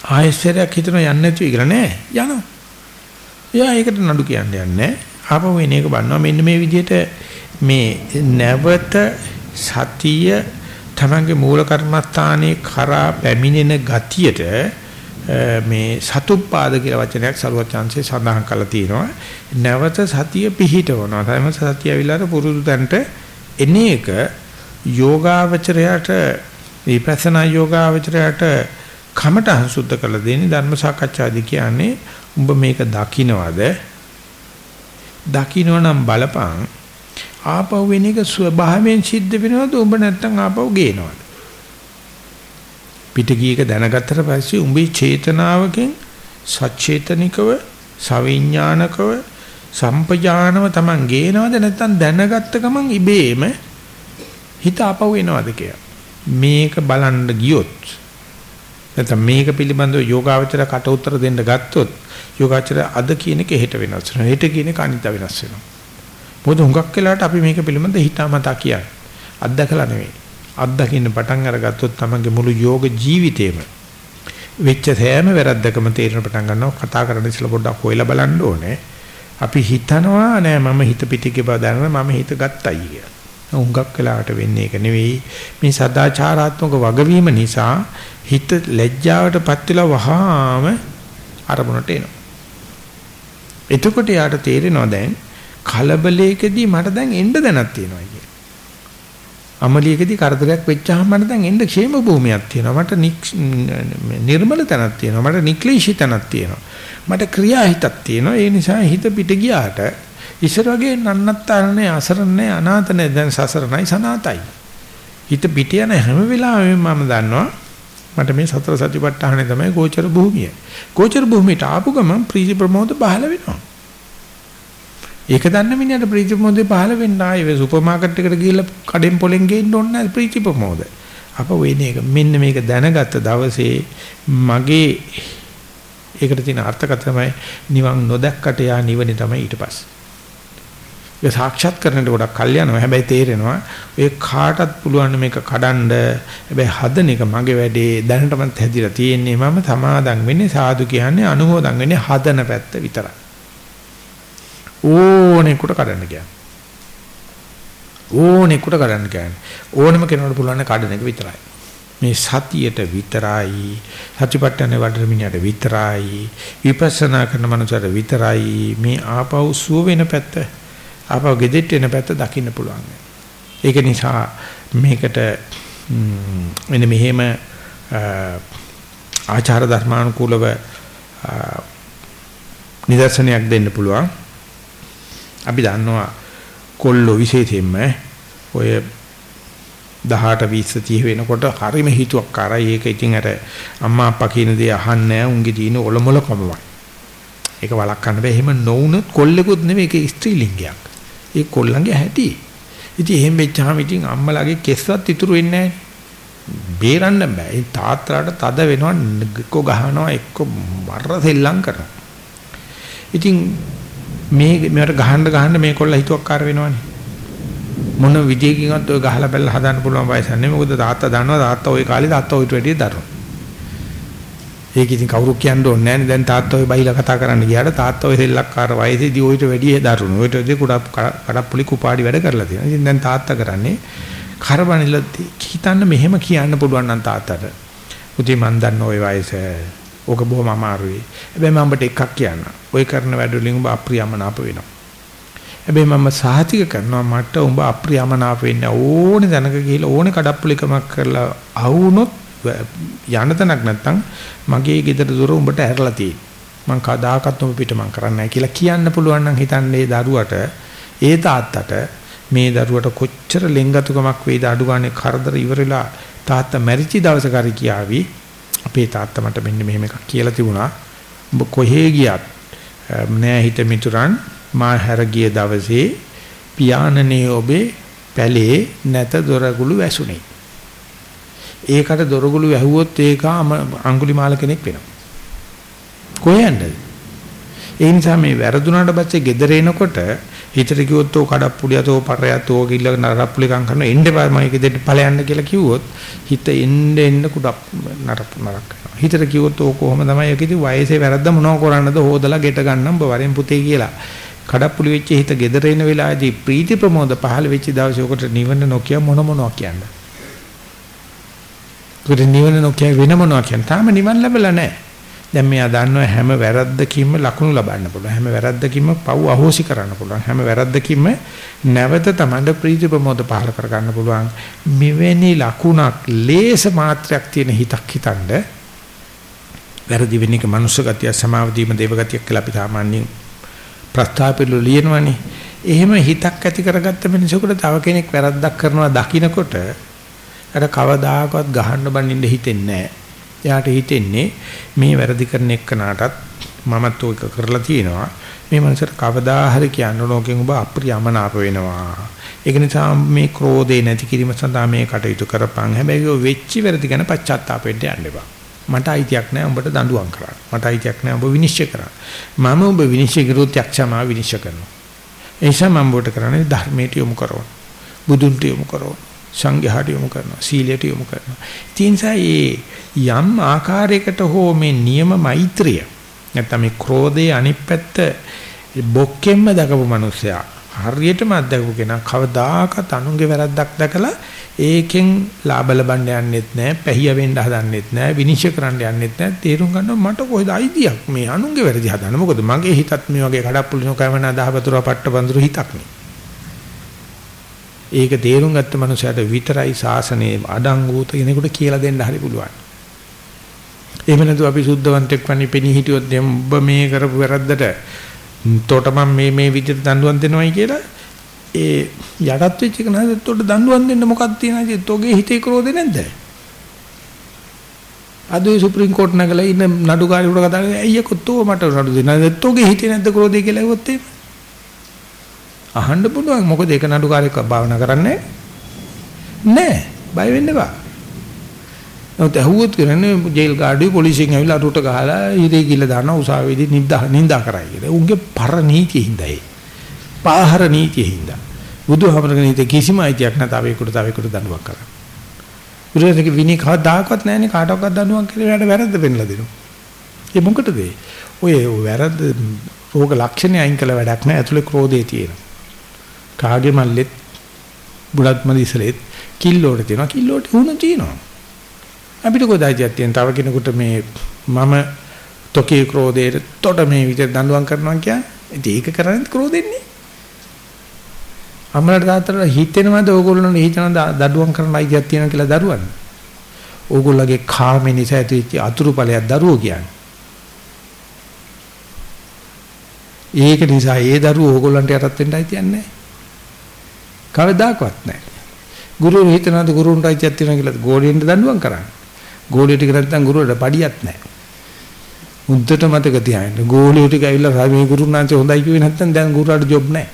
Speaker 1: ආයෙසරයක් හිතන යන්නේ නැතුව ඉගල නෑ යනවා. එයා ඒකට නඩු කියන්නේ නැහැ. ආපහු එන එක බලනවා මෙන්න මේ විදිහට මේ නැවත සතිය තමන්ගේ මූල කර්මස්ථානයේ කරා පැමිණෙන ගතියට මේ සතුප්පාද කියලා වචනයක් සරුවත් chance සඳහන් කරලා තියෙනවා. නැවත සතිය පිහිටවනවා. තමයි සතිය අවිලාර පුරුදු තැනට එන එක යෝගාවචරයට විපස්සනා යෝගාවචරයට කමටහන් සුද්ධ කරලා දෙන්නේ. ධර්ම සාකච්ඡාදී කියන්නේ උඹ මේක දකින්නවද දකින්නනම් බලපං. ආපහු වෙන එක ස්වභාවයෙන් සිද්ධ වෙනවද? උඹ නැත්තම් ආපහු ගේනවද? පිටගීක දැනගත්තට පස්සේ උඹේ චේතනාවකින් සචේතනිකව සවිඥානිකව සම්පජානව Taman ගේනවද නැත්තම් දැනගත්ත ගමන් ඉබේම හිත ආපහු එනවද කියලා. මේක බලන්න ගියොත් නැත්නම් මේක පිළිබඳව යෝගාවචර කට උතර දෙන්න ගත්තොත් යෝගාචර අද කියන එක හෙට වෙනස් වෙනවා. හෙට කියන එක අනිත් වෙනස් වෙනවා. මොකද හුඟක් වෙලාවට අපි මේක පිළිබඳව හිතාමතා කියන්නේ. අත්දකලා නෙවෙයි. අත්දකින්න පටන් අරගත්තොත් තමන්ගේ මුළු යෝග ජීවිතේම වෙච්ච සෑම වැරද්දකම තේරෙන පටන් ගන්නවා කතා කරන්න ඉස්සලා පොඩ්ඩක් හොයලා බලන්න ඕනේ අපි හිතනවා නෑ මම හිත පිටිකේ බව දැනනවා මම හිත ගත්තයි කියලා හුඟක් වෙලාවට වෙන්නේ ඒක නෙවෙයි මේ සදාචාරාත්මක වගවීම නිසා හිත ලැජ්ජාවටපත් වෙලා වහාම අරමුණට එනවා. එතකොට යාට තේරෙනවා දැන් කලබලයකදී මට දැන් එන්න දැනක් තියෙනවා කිය. අමලියකදී කරදරයක් වෙච්චාම මට දැන් එන්න ക്ഷേම භූමියක් තියෙනවා. මට නිර්මල තැනක් තියෙනවා. මට නික්ලේශී තැනක් තියෙනවා. මට ක්‍රියා හිතක් තියෙනවා. ඒ නිසා හිත පිට ගියාට ඉස්සර වගේ නන්නත්තරනේ අසරණේ අනාතනේ දැන් සසරණයි සනාතයි. හිත පිට යන හැම වෙලාවෙම මම දන්නවා මට මේ සතර සතිපට්ඨානේ තමයි ගෝචර භූමිය. ගෝචර භූමියට ආපු ගමන් ප්‍රීති ප්‍රමෝද පහළ වෙනවා. ඒක දන්න මිනිහට ප්‍රීති ප්‍රමෝදේ පහළ වෙන්න ආයේ සුපර් මාකට් එකට ගිහිල්ලා කඩෙන් පොලෙන් ගේන්න ඕනේ නැහැ ප්‍රීති ප්‍රමෝද. අප වෙන්නේ ඒක මෙන්න මේක දැනගත්ත දවසේ මගේ ඒකට තියෙන අර්ථකථන තමයි නිවන් නොදැක්කට යා නිවනේ තමයි ඊට පස්සේ. ඒක සාක්ෂාත් කරන්නට ගොඩක් කල් යනවා. හැබැයි තේරෙනවා ඔය කාටත් පුළුවන් මේක කඩන්න. හැබැයි හදන එක මගේ වැඩේ දැනටමත් හැදිලා තියෙන්නේ මම සමාදම් වෙන්නේ සාදු කියන්නේ අනුමෝදන් වෙන්නේ හදන පැත්ත විතරයි. ඕනෙකට කඩන්න කියන්නේ. ඕනෙකට කඩන්න කියන්නේ. ඕනම කෙනෙකුට පුළුවන් කඩන එක විතරයි. මේ සතියට විතරයි සතිපට්ඨාන වඩන මිනිහට විතරයි විපස්සනා කරන මනුස්සයට විතරයි මේ ආපහු සුව වෙන පැත්ත ආපහු ගෙදෙට්ට එන පැත්ත දකින්න පුළුවන්. ඒක නිසා මේකට මෙන්න මෙහෙම ආචාර ධර්මානුකූලව නිදර්ශනයක් දෙන්න පුළුවන්. අපි දන්නවා කොල්ලෝ විශේෂයෙන්ම ඔය 18 20 30 වෙනකොට හරිම හිතුවක් කරයි ඒක ඉතින් අර අම්මා අප්පා කියන දේ අහන්නේ නැහැ උන්ගේ තියෙන ඔලොමල කොමමයි. ඒක වළක්වන්න බෑ. එහෙම නොවුනොත් කොල්ලෙකුත් නෙවෙයි ඒක ස්ත්‍රීලිංගයක්. ඒ කොල්ලන්ගේ හැටි. ඉතින් එහෙම වෙච්චාම ඉතින් අම්මලාගේ කෙස්වත් ඉතුරු වෙන්නේ නැහැ. බේරන්න බෑ. ඒ තාත්තලාට තද වෙනවා එක්ක ගහනවා එක්ක මර සෙල්ලම් කරනවා. ඉතින් මේ මේවට ගහන්න ගහන්න මේ කොල්ල හිතුවක්කාර වෙනවනේ. මොන විදියකින්වත් ඔය ගහලා බැලලා හදන්න පුළුවන් වයස නැහැ. මොකද තාත්තා දන්නවා තාත්තා ওই කාලේ තාත්තා ඔයිට වැඩිය දරුවා. ඒක ඉතින් කවුරු කියන්න ඕනේ නැහැ දැන් තාත්තා ඔය බයිලා කතා කරන්න ගියාට තාත්තා ඔය සෙල්ලක්කාර වයසේදී ඔයිට වැඩි දරුණු. ඔයිට වැඩි කුඩා කඩප්පුලි කුපාඩි වැඩ කරලා තියෙනවා. ඉතින් දැන් තාත්තා කරන්නේ කරබනිල හිතන්න මෙහෙම කියන්න පුළුවන් නම් තාත්තට. පුතේ මන් දන්න ඔය වයස. ඕක බොහොම අමාරුයි. හැබැයි මම ඔබට එකක් කියන්න. ඔය කරන වැඩ වලින් ඔබ අප්‍රියමනාප වෙනවා. හැබැයි මම සාහිතික කරනවා මට උඹ අප්‍රියමනාප වෙන්න ඕනේ දැනක ගිහිල්ලා ඕනේ කඩප්පුලිකමක් කරලා ආවුනොත් යන්න තැනක් නැත්තම් මගේ ගෙදර දොර උඹට ඇරලා තියෙන්නේ. මං කදාකත් උඹ පිට මං කරන්නේ නැහැ කියලා කියන්න පුළුවන් නම් හිතන්නේ දරුවට ඒ තාත්තට මේ දරුවට කොච්චර ලෙන්ගතුකමක් වේද අඩු ගානේ කරදර ඉවරලා තාත්තා මැරිච්ච දවසක හරි කියාවි අපේ තාත්තා මට මෙන්න මෙහෙම එකක් කියලා තිබුණා. උඹ කොහේ ගියත් නෑ හිත මිතුරන් මා හැර ගිය දවසේ පියාණනේ ඔබේ පැලේ නැත දොරගුළු වැසුනේ. ඒකට දොරගුළු වැහුවොත් ඒක අඟුලිමාල කෙනෙක් වෙනවා. කොහෙන්ද? ඒ නිසා මේ වැරදුනාට පස්සේ gedere එනකොට හිතට කිව්වොත් ඕ කඩප්පුලියතෝ පරයතෝ කිල්ල නරප්පුලිකම් කරන එන්න බෑ මම ගෙදරට ඵලයන්ද කියලා කිව්වොත් හිත එන්න එන්න කුඩක් නරප් නරක් කරනවා. හිතට කිව්වොත් ඕ කොහොම තමයි යකිති වයසේ වැරද්ද මොනව කරන්නද හොදලා ගෙට ගන්නම් ඔබ වරෙන් පුතේ කියලා. කඩප්පුලි වෙච්ච හිත gedere එන වෙලාවේදී ප්‍රීති ප්‍රමෝද පහළ වෙච්ච දවසේ ඔකට නිවන නොකිය මොන මොනවා කියන්නේ. උකට නිවන නොකිය වෙන මොනවා කියන්නේ. තාම නිවන් ලැබලා නැහැ. දැන් මෙයා දන්නවා හැම වැරද්දකින්ම ලකුණු ලබන්න පුළුවන්. හැම වැරද්දකින්ම පව් අහෝසි කරන්න පුළුවන්. හැම වැරද්දකින්ම නැවත තමන්ට ප්‍රීති ප්‍රමෝද පහල කරගන්න පුළුවන්. මෙවැනි ලකුණක් ලේස මාත්‍රයක් තියෙන හිතක් හිතනද වැරදි වෙන එක මනුෂ්‍ය ගතිය සමාව දීම දේව ගතියක් කියලා අපි සාමාන්‍යයෙන් ප්‍රස්තාපෙළු ලියනවනේ. එහෙම හිතක් ඇති කරගත්ත මිනිසෙකුට තව කෙනෙක් වැරද්දක් කරනවා දකින්නකොට අර කවදාකවත් ගහන්න බනින්න හිතෙන්නේ නැහැ. එයාට හිතෙන්නේ මේ වැරදි කරන එක්කනටත් මමත් ඔයක කරලා තියෙනවා. මේ මනසට කවදා හරි කියන්න ඕනකින් ඔබ අප්‍රියමනාප වෙනවා. ඒක නිසා මේ ක්‍රෝධේ නැති කිරීම සඳහා මේ කටයුතු කරපන්. හැබැයි ඔය වෙච්ච වැරදි ගැන පශ්චාත්තාපෙට යන්න එපා. මට අයිතියක් නැහැ උඹට දඬුවම් කරන්න. මට අයිතියක් නැහැ ඔබ විනිශ්චය කරන්න. මම ඔබ විනිශ්චය කරුත් යක්ෂමා විනිශ්චය කරනවා. ඒ නිසා මම ඔබට කරන්නේ ධර්මයට යොමු කරනවා. බුදුන්ට යොමු කරනවා. සංඝයාට යොමු කරනවා. සීලයට යොමු කරනවා. ඉතින් යම් ආකාරයකට හෝ මේ නියම මෛත්‍රිය නැත්නම් මේ ක්‍රෝධයේ අනිත් පැත්ත බොක්කෙම්ම දකපු මිනිසයා හරියටම අත්දකපු කෙනා කවදාකවත් අනුන්ගේ වැරද්දක් දැකලා ඒකෙන් ලාභ ලබන්න යන්නෙත් නැහැ, පැහිය වෙන්න හදන්නෙත් නැහැ, විනිශ්චය කරන්න යන්නෙත් නැහැ. තේරුම් ගන්නවා මට කොහෙද අයිතියක් මේ අනුන්ගේ වැරදි හදන්න. මොකද මගේ හිතත් මේ වගේ කඩප්පුලි නොකවන දහවතුර පට්ට බඳුරු හිතක් නේ. ඒක තේරුම් ගත්ත මනුස්සයාට විතරයි සාසනේ අඩංගුත කෙනෙකුට කියලා දෙන්න හරි පුළුවන්. එහෙම නැතු අපි සුද්ධවන්තෙක් වන්නේ පෙනී හිටියොත් දැන් ඔබ මේ කරපු වැරද්දට තොට මම මේ මේ විදිහට දඬුවම් දෙනවයි කියලා ඒ යටත් වෙච්ච එක නේද? තොට දඬුවම් දෙන්න මොකක්ද තියෙනවද? තෝගේ හිතේ ක්‍රෝධේ නැද්ද? අද සුප්‍රීම කෝට් නගලා ඉන්න නඩුකාරයෙකුට කතා කරලා අයියෝ කොතෝ මට නඩු දෙන්න? තෝගේ හිතේ නැද්ද ක්‍රෝධේ කියලා ඇහුවොත් එහෙම අහන්න පුළුවන් මොකද ඒක නඩුකාරයෙක් භාවනා කරන්නේ නැහැ බය වෙන්න එපා නමුත් ඇහුවොත් කරන්නේ ජේල් ගාඩුවේ පොලිසියෙන් ඇවිල්ලා අරුට ගහලා ඉරේ කිල්ල දානවා උසාවියේදී නින්දා නින්දා කරයි කියලා. උන්ගේ පර නීතිය හින්දායි. පාහර නීතිය හින්දා. බුදුහමරගේ නීතිය කිසිම අයිතියක් නැතාවේකට තවේකට දඬුවම් කරා. බුදුරජාණන්ගේ විනී කවදාකවත් නැහැනේ කාටවත් දඬුවම් කියලා එයාට වැරද්ද පෙන්නලා දෙනවා. ඒ මොකටද ඔය වැරද්ද රෝග ලක්ෂණ අයින් කළ වැඩක් නෑ. ඇතුලේ ක්‍රෝධය තියෙනවා. කාගේ මල්ලෙත් බුලත් මදිසලෙත් කිල්ලෝට තියෙනවා. කිල්ලෝට වුණ තියෙනවා. අපිට කොදායිතියක් තියෙන. තව කෙනෙකුට මේ මම තොකේ ක්‍රෝධයට තොට මේ විදිහට දඬුවම් කරනවා කියන්නේ. ඒක කරන්නේ ක්‍රෝධෙන්නේ. අම්මලාට තාත්තලා හිතෙනවද ඕගොල්ලෝ හිතන දඬුවම් කරන අයිතියක් තියෙනවා කියලා දරුවන් ඕගොල්ලෝගේ කාමේ නිසා ඇතිවෙච්ච අතුරු ඵලයක් දරුවෝ කියන්නේ. ඒක නිසා ඒ දරුවෝ ඕගොල්ලන්ට යටත් වෙන්න අයිතියක් නැහැ. කවදාකවත් නැහැ ගුරු හිතනවාද ගුරුන්ට අයිතියක් තියෙනවා කියලා ගෝලියෙන්ද දඬුවම් කරන්නේ ගෝලිය ටික නැත්නම් ගුරුවරට පඩියක් නැහැ. උද්දට මතක තියාගන්න. ගෝලිය ටික ඇවිල්ලා මේ ගුරුනාන්සේ හොඳයි කිව්වේ නැත්නම් දැන් ගුරුවරට ජොබ් නැහැ.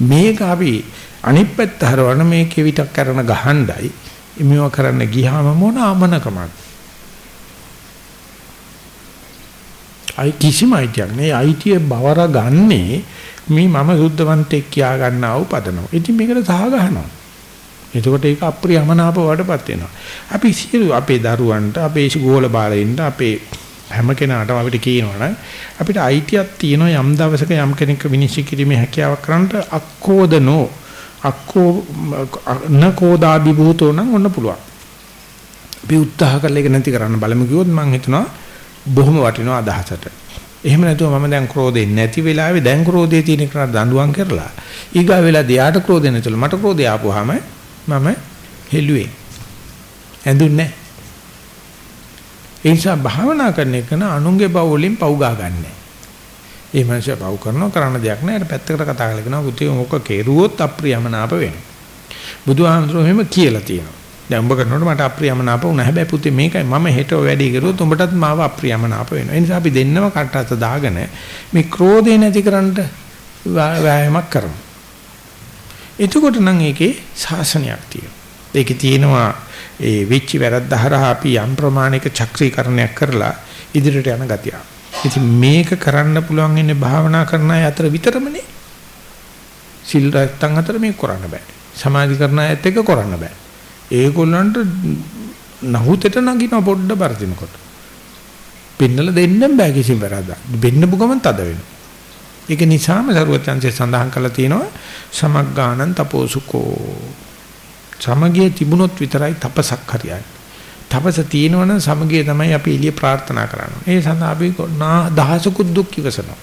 Speaker 1: මේක අපි අනිත් පැත්ත හරවන මේ කෙවිතක් කරන ගහණ්ඩයි මේව කරන්න ගියාම මොන අමනකමක්. අයි කිසිම අයිතියක් නෑ. අයිතිය බවර ගන්නේ මේ මම සුද්ධවන්තෙක් කියා ගන්නා වූ පදනම. ඉතින් මේකට සහ ගහනවා. එතකොට ඒක අප්‍රියමනාප වඩපත් වෙනවා. අපි සියලු අපේ දරුවන්ට, අපේ ගෝල බාලයින්ට, අපේ හැම කෙනාටම අපිට කියනවනම් අපිට අයිතියක් තියෙනවා යම් දවසක යම් කෙනෙක් විනිශ්චය කිරීමේ හැකියාවක් කරන්නට අක්කෝදනෝ අක්කෝ නකෝදාබි භූතෝ නම් ඔන්න පුළුවන්. අපි උත්සාහ කරලා ඒක නැති කරන්න බලමු කිව්වොත් මම හිතනවා බොහොම වටිනවා අදහසට. එහෙම නැතුව මම දැන් ක්‍රෝධේ නැති වෙලාවේ දැන් ක්‍රෝධේ තියෙන කෙනා දඬුවම් කරලා ඊගා වෙලා දෙයාට ක්‍රෝධේ නැතුළු මට ක්‍රෝධය ආපුවාම මම හෙළුවේ. ඇඳුන්නේ ඒ නිසා භාවනා කරන එක න අනුන්ගේ පව් වලින් පව් ගා ගන්නෑ. ඒ මනුස්සයා පව් කරනවා කරන්න දෙයක් නෑ. ඊට පැත්තකට කතා කරලා කියනවා පුතේ මොක කෙරුවොත් අප්‍රියමනාප වෙනවා. බුදුහාමුදුරුවෝ එහෙම කියලා තියෙනවා. දැන් උඹ කරනකොට මට අප්‍රියමනාප වුණා. හැබැයි පුතේ මේකයි මම හෙට ඔය වැඩේ කරුවොත් උඹටත් මාව අප්‍රියමනාප වෙනවා. ඒ නිසා අපි දෙන්නම කටහත දාගෙන මේ ක්‍රෝධය නැති කරන්න වෑයමක් කරමු. එතකොට නම් ඒකේ ශාසනයක් තියෙනවා. ඒකේ තියෙනවා ඒ වෙච්ච වැරද්ද හරහා අපි යම් ප්‍රමාණයක චක්‍රීකරණයක් කරලා ඉදිරියට යන ගතිය. ඉතින් මේක කරන්න පුළුවන් ඉන්නේ භාවනා කරන අය අතර විතරමනේ. සිල් රැත්තන් අතර මේක කරන්න බෑ. සමාධි කරන අයත් එක්ක කරන්න බෑ. ඒගොල්ලන්ට නහුතට නගින පොඩ්ඩ බරදිනකොට. පෙන්නලා දෙන්නම් බෑ කිසිම වැරද්දක්. වෙන්න බුගමන් තද වෙනවා. ඒක නිසාම සරුවචන්සේ සඳහන් කරලා තියෙනවා සමග්ගානං තපෝසුකෝ. සමගිය තිබුණොත් විතරයි තපසක් හරියන්නේ. තපස තියෙනවනම් සමගිය තමයි අපි එළිය ප්‍රාර්ථනා කරන්නේ. ඒ සඳහා අපි දහසකුත් දුක් ඉවසනවා.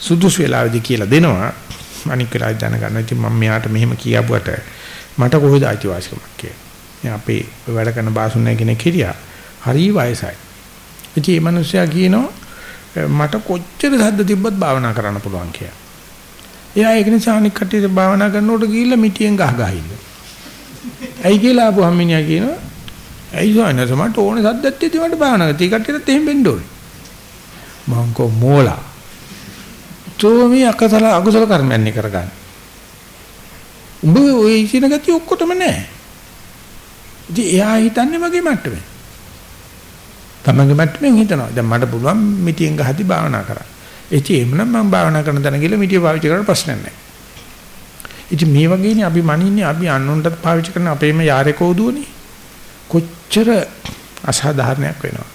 Speaker 1: සුදුසු වෙලාවෙදි කියලා දෙනවා. අනික් වෙලාවෙ දැනගන්න. ඉතින් මම මෙයාට මෙහෙම කියාපුවට මට කොහෙද අයිතිවාසිකමක් කියලා. අපේ වැඩ කරන බාසුන්නේ කෙනෙක් හිටියා. හරි වයසයි. ඉතින් මේ මිනිස්සයා කියනවා මට කොච්චර සද්ද තිබ්බත් භාවනා කරන්න පුළුවන් කියලා. එයා ඒක නිසා අනික් කට්ටියට භාවනා කරනකොට ගිහිල්ලා මිටියෙන් ගහ ගහ ඉන්න. ඇයි කියලා ආපු හම්මිනියා කියනවා ඇයි සෝනස මට ඕනේ සද්දත් තියෙදි මට භාවනා කරලා ටී කට්ටියට එහෙම වෙන්න ඕනේ. මං කෝ මෝලා. තෝමි අකසල අකුසල කර්මයන් කරගන්න. උඹ ওই ඉසින ගතිය ඔක්කොටම නැහැ. ඉතින් එයා හිතන්නේ මගේ මට්ටමේ. තමන්ගේ මට්ටමින් හිතනවා. දැන් මට පුළුවන් මිටියෙන් ගහදි භාවනා කරන්න. ඉතින් එhmenan මම භාවනා කරන තැන ගිහලා මිටිය පාවිච්චි කරලා ප්‍රශ්නයක් නැහැ. ඉතින් මේ වගේනේ අපි මනින්නේ අපි අන්නොන්ටත් පාවිච්චි කරන අපේම යාරේ කෝදුවනේ. කොච්චර අසාධාරණයක් වෙනවා.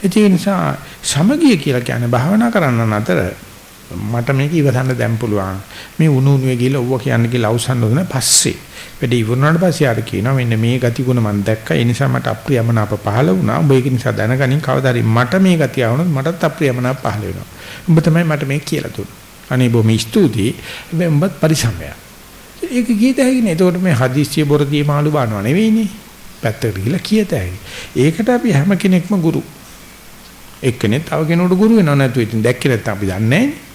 Speaker 1: ඒ නිසා සමගිය කියලා කියන්නේ භාවනා කරන්න අතර මට මේක ඉවසන්න දැන් පුළුවන්. මේ උණු උණුවේ ගිහලා ඌව කියන්නේ කියලා අවසන් නොදෙන පස්සේ. වැඩ ඉවරනාට පස්සේ ආර කියනවා මෙන්න මේ ගති ගුණ මම දැක්කා. ඒ නිසා මට අප්‍රියමනාප පහළ වුණා. උඹ ඒක නිසා දැනගනින්. කවදාරි මට මේ ගතිය ආවොත් මටත් අප්‍රියමනාප පහළ වෙනවා. උඹ තමයි මට මේ කියලා දුන්නේ. අනේ බොහොම ස්තුතියි. උඹත් පරිසම්ය ඒක කීත හැකිනේ? එතකොට මේ හදිස්සිය බොරදී මාළු බානවා නෙවෙයිනේ. පැත්තකට ගිහලා කියත හැකි ඒකට අපි හැම කෙනෙක්ම ගුරු. එක්කෙනෙක් තව කෙනෙකුට ගුරු වෙනව නැතු ඉතින් දැක්කේ නැත්නම් අපි දන්නේ නැහැ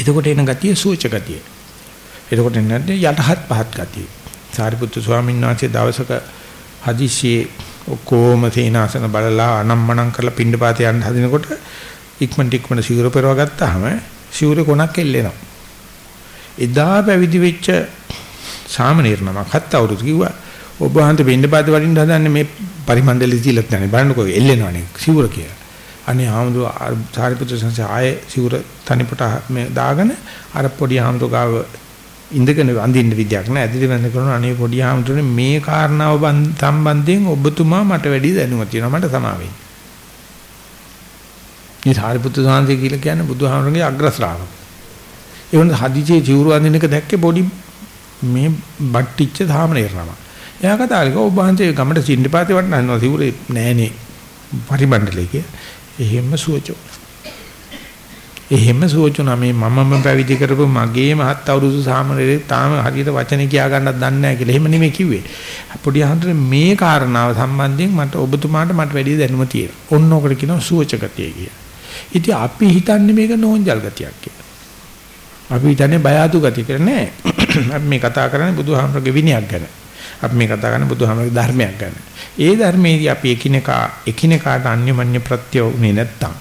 Speaker 1: එතකොට එන ගතිය සූච ගතිය එතකොට නැද්ද යටහත් පහත් ගතිය. සාරිපුත්තු ස්වාමීන් වහන්සේ දවසක හදිසියේ ඔක්කොම තේනාසන බලලා අනම්මනම් කරලා පින්නපාතේ යන්න හදිනකොට ඉක්මනට ඉක්මන සිවුර පෙරව ගත්තාම සිවුරේ කොනක් එල්ලෙනවා. එදා පැවිදි වෙච්ච සාමනීර නමක් හත් අවුරුදු කිව්වා ඔබ වහන්සේ පින්නපාතේ වඩින්න හදන්නේ මේ පරිමණ්ඩලෙ දීලත් නැහැ බලන්නකෝ එල්ලෙනවනේ සිවුර කියලා. අනේ ආමුදු සාරිපුත්‍ර සංසය ආයේ සිවුර තනිපට මේ දාගෙන අර පොඩි ආමුදු ගාව ඉඳගෙන අඳින්න විදියක් නෑ. ඇදිලි වෙන කරන අනේ පොඩි ආමතුනේ මේ කාරණාව සම්බන්ධයෙන් ඔබතුමා මට වැඩි දැනුමක් තියෙනවා මට සමාවෙන්න. මේ සාරිපුත්තු සාන්ති කියලා කියන්නේ බුදුහාමරගේ අග්‍ර ශ්‍රාවක. ඒ වුණත් හදිසියේ ජීවරු අඳින එක දැක්කේ පොඩි මේ බට්ටිච්ච ධාමනේරනම. එයා කතා කළා ඔබ වහන්සේ ගමට සින්ඩපාතේ වටනවා සිවුරේ නෑනේ පරිමණ්ඩලයේ. එහෙම සුවචෝ. එහෙම සෝචුනා මේ මමම පැවිදි කරපු මගේ මහත් අවුරුදු සාමරේ තාම හරියට වචනේ කියා ගන්නත් දන්නේ නැහැ කියලා. එහෙම නෙමෙයි කිව්වේ. පොඩි අහන්තර මේ කාරණාව සම්බන්ධයෙන් මට ඔබතුමාට මට වැඩි දැනුම තියෙනවා. ඔන්න ඔකට කියනවා සුවචකතිය කියලා. ඉතින් අපි හිතන්නේ මේක නෝන්ජල් ගතියක් කියලා. අපි හිතන්නේ බය අඩු ගතිය කියලා නෑ. අපි මේ කතා කරන්නේ බුදුහාමරගේ විනයක් ගැන. අපි මේ කතා කරන්නේ බුදුහාමරගේ ධර්මයක් ගැන. ඒ ධර්මයේදී අපි එකිනෙකා එකිනෙකාට අන්‍යමඤ්ඤ ප්‍රත්‍ය උනේ නැත්තම්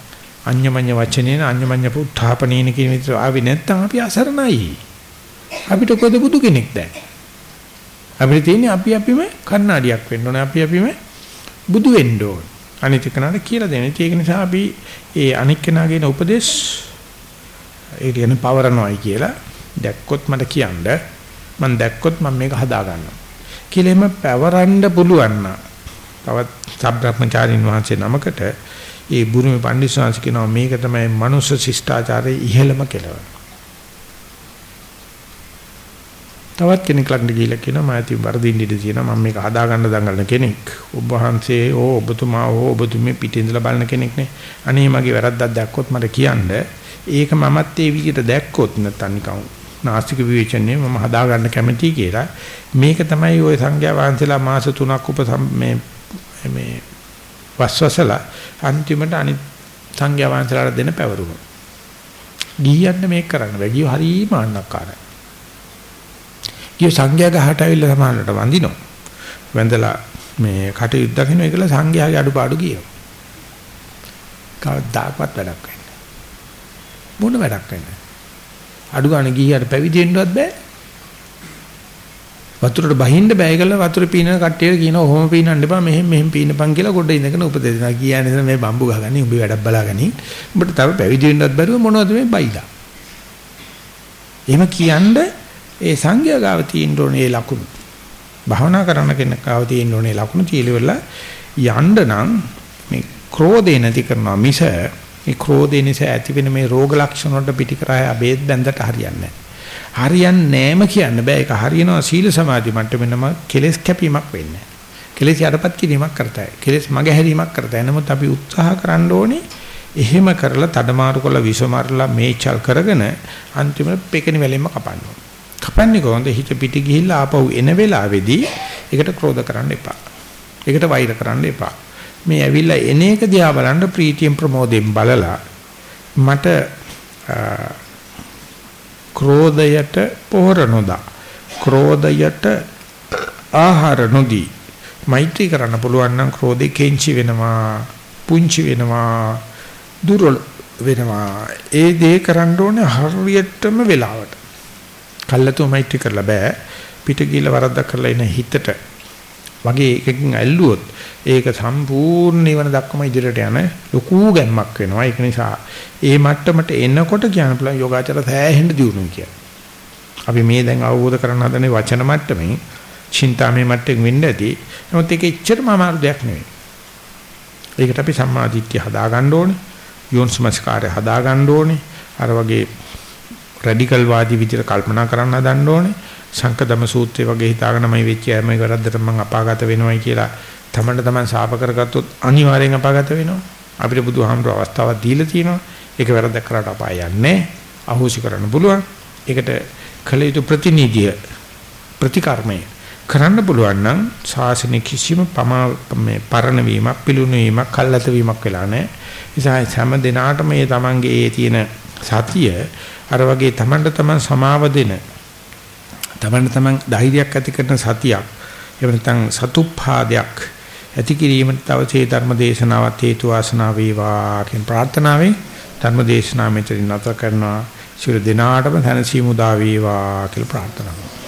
Speaker 1: අඤ්ඤමඤ්ඤ වචනේන අඤ්ඤමඤ්ඤ පුත්ථාපනේන කියන විදිහට ආවේ නැත්නම් අපි අසරණයි. අපිට කොහෙද බුදු කෙනෙක් දැන්? අපිට තියෙන්නේ අපි අපිම කණ්ණාඩියක් වෙන්න ඕනේ. අපි අපිම බුදු වෙන්න ඕනේ. අනිත් කෙනාට කියලා දෙන්න. ඒක නිසා අපි ඒ අනිත් කෙනාගේ උපදේශ ඒ කියන පවරනවායි කියලා දැක්කොත් මට කියන්න මම දැක්කොත් මම මේක හදා ගන්නවා. කියලා එම පැවරන්න පුළුවන් නම් තවත් සබ්‍රහ්මචාරින් වහන්සේ නමකට ඒ බුරුමේ පඬිස්සංශ කියනවා මේක තමයි මනුෂ්‍ය ශිෂ්ටාචාරයේ ඉහළම කෙලවර. තවත් කෙනෙක් ළඟට ගිහිල්ලා කියනවා මම ඇති වර්ධින්න ඉඳී තියෙනවා මම මේක හදා ගන්න දඟලන කෙනෙක්. ඔබ වහන්සේ ඕ ඔබතුමා ඕ ඔබතුමේ පිටින් ඉඳලා බලන කෙනෙක් නේ. අනේ මගේ වැරද්දක් දැක්කොත් මට කියන්න. ඒක මමත් ඒ විදිහට දැක්කොත් නැත්නම් නිකන් නාස්තික විවේචනයේ මම හදා ගන්න කැමතියි කියලා. මේක තමයි ওই සංඝයා වහන්සේලා මාස 3ක් උප මේ මේ වස්වසලා අන්තිමට අනිත් සංඝයා වහන්සේලාට දෙන පැවරුම. ගියන්න මේක කරන්න බෑ. ගියෝ හරිම අන්නක්කාරයි. ගියෝ සංඝයා ගහට ඇවිල්ලා සමානලට වඳිනවා. වැඳලා මේ කටයුත්ත දකින්න ඒකල සංඝයාගේ අඩුපාඩු කියනවා. කවදාකවත් වැඩක් වෙන්නේ මොන වැඩක් වෙන්නේ අඩු ගන්න ගිහියට පැවිදි වෙන්නවත් බෑ. වතුරට බහින්න බෑ. කියලා වතුර පීනන කට්ටියට කියනවා ඔහොම පීනන්න එපා. මෙහෙම මෙහෙම පීනපන් කියලා ගොඩ ඉඳගෙන උපදෙස්නා කියන්නේ මේ බම්බු ගහගන්නේ උඹ වැඩක් බලාගනි උඹට තව පැවිදි වෙන්නත් බැරුව මොනවද මේ බයිලා? එහෙම කියන්නේ ඒ සංඝයා ගාව තියෙන්න ඕනේ ඒ ලකුණු. භාවනා කරන කෙනෙක් ගාව තියෙන්න ඕනේ ලකුණු. තියලෙවල යන්න නම් මේ ක්‍රෝධේ නැති කරනවා මිස මේ ක්‍රෝධේ නිසා ඇතිවෙන මේ රෝග ලක්ෂණ වලට පිටිකරය බේත් බැඳට හරියන්නේ නැහැ. හරියන්නේ නැම කියන්න බෑ. ඒක හරියනවා සීල සමාධි මට්ටමෙන්ම කෙලෙස් කැපීමක් වෙන්නේ කෙලෙස් යටපත් කිරීමක් කරතයි. කෙලෙස් මග හැරීමක් කරතයි. නමුත් අපි උත්සාහ කරන්න ඕනේ එහෙම කරලා තඩමාරු කරලා විසමරලා මේචල් කරගෙන අන්තිමට පෙකෙන වෙලෙම කපන්න ඕනේ. කපන්නේ කොහොමද? හිත පිට ගිහිල්ලා ආපහු එන වෙලාවේදී ඒකට ක්‍රෝධ කරන්න එපා. ඒකට වෛර කරන්න එපා. මේ ඇවිල්ලා එන එක දිහා බලන්න ප්‍රීතියෙන් ප්‍රමෝදයෙන් බලලා මට ක්‍රෝධයට පොහොර නොදා ක්‍රෝධයට ආහාර නොදී මෛත්‍රී කරන්න පුළුවන් නම් ක්‍රෝධේ කෙන්චි වෙනවා පුංචි වෙනවා දුර්වල වෙනවා. ඒ දේ කරන්න ඕනේ හරියටම වෙලාවට. කල්ලාතෝ මෛත්‍රී කරලා බෑ. පිට ගිහලා වරද්දක් කරලා එන හිතට වගේ එකකින් ඇල්ලුවොත් ඒක සම්පූර්ණ නිවන දක්වම ඉදිරියට යන ලොකු ගැම්මක් වෙනවා ඒක නිසා ඒ මට්ටමට එනකොට කියන පුළුවන් යෝගාචර සෑහෙන්න දියුණුවයි කියලා. අපි මේ දැන් අවබෝධ කරගන්න හදනේ වචන මට්ටමින් චින්තාමේ මට්ටමින් වෙන්න ඇති. නමුත් ඒක එච්චරම අමාරු දෙයක් නෙවෙයි. ඒකට අපි සම්මාදිට්ඨිය හදා ගන්න ඕනේ. යෝන්ස්මස්කාරය හදා ගන්න ඕනේ. අර වගේ රැඩිකල් වාදී විදිහට කල්පනා කරන්න හදන්න ඕනේ. සංකදම සූත්‍රය වගේ හිතාගෙන මම වෙච්ච හැම වැරද්දට මම අපාගත වෙනවයි කියලා තමන්ට තමන් සාප කරගත්තොත් අනිවාර්යෙන් අපාගත වෙනවා. අපිට බුදුහාමුදුර අවස්ථාවක් දීලා තියෙනවා. ඒක වැරද්දක් කරාට අපාය යන්නේ අහෝසි කරන්න පුළුවන්. ඒකට කළ යුතු ප්‍රතිනිධිය ප්‍රතිකර්මය කරන්න පුළුවන් නම් ශාසනික කිසිම පමා මේ පරණ වීමක් පිළුණු වීමක් කල්ලාත වීමක් වෙලා නැහැ. නිසා හැම දිනාටම මේ තමන්ගේ ඒ තියෙන සතිය අර වගේ තමන්ට තමන් සමාව දෙන තමන්ට තමන් ධෛර්යයක් ඇති කරන සතියක් එහෙම නැත්නම් සතුප්පාදයක් ඇති කිරීමට තවසේ ධර්ම දේශනාවත් හේතු වාසනා වේවා කියන ප්‍රාර්ථනාවෙන් ධර්ම දේශනාව මෙතනින් නැවත කරනවා. ශිර දිනාටම තනසි මුදා වේවා කියලා ප්‍රාර්ථනා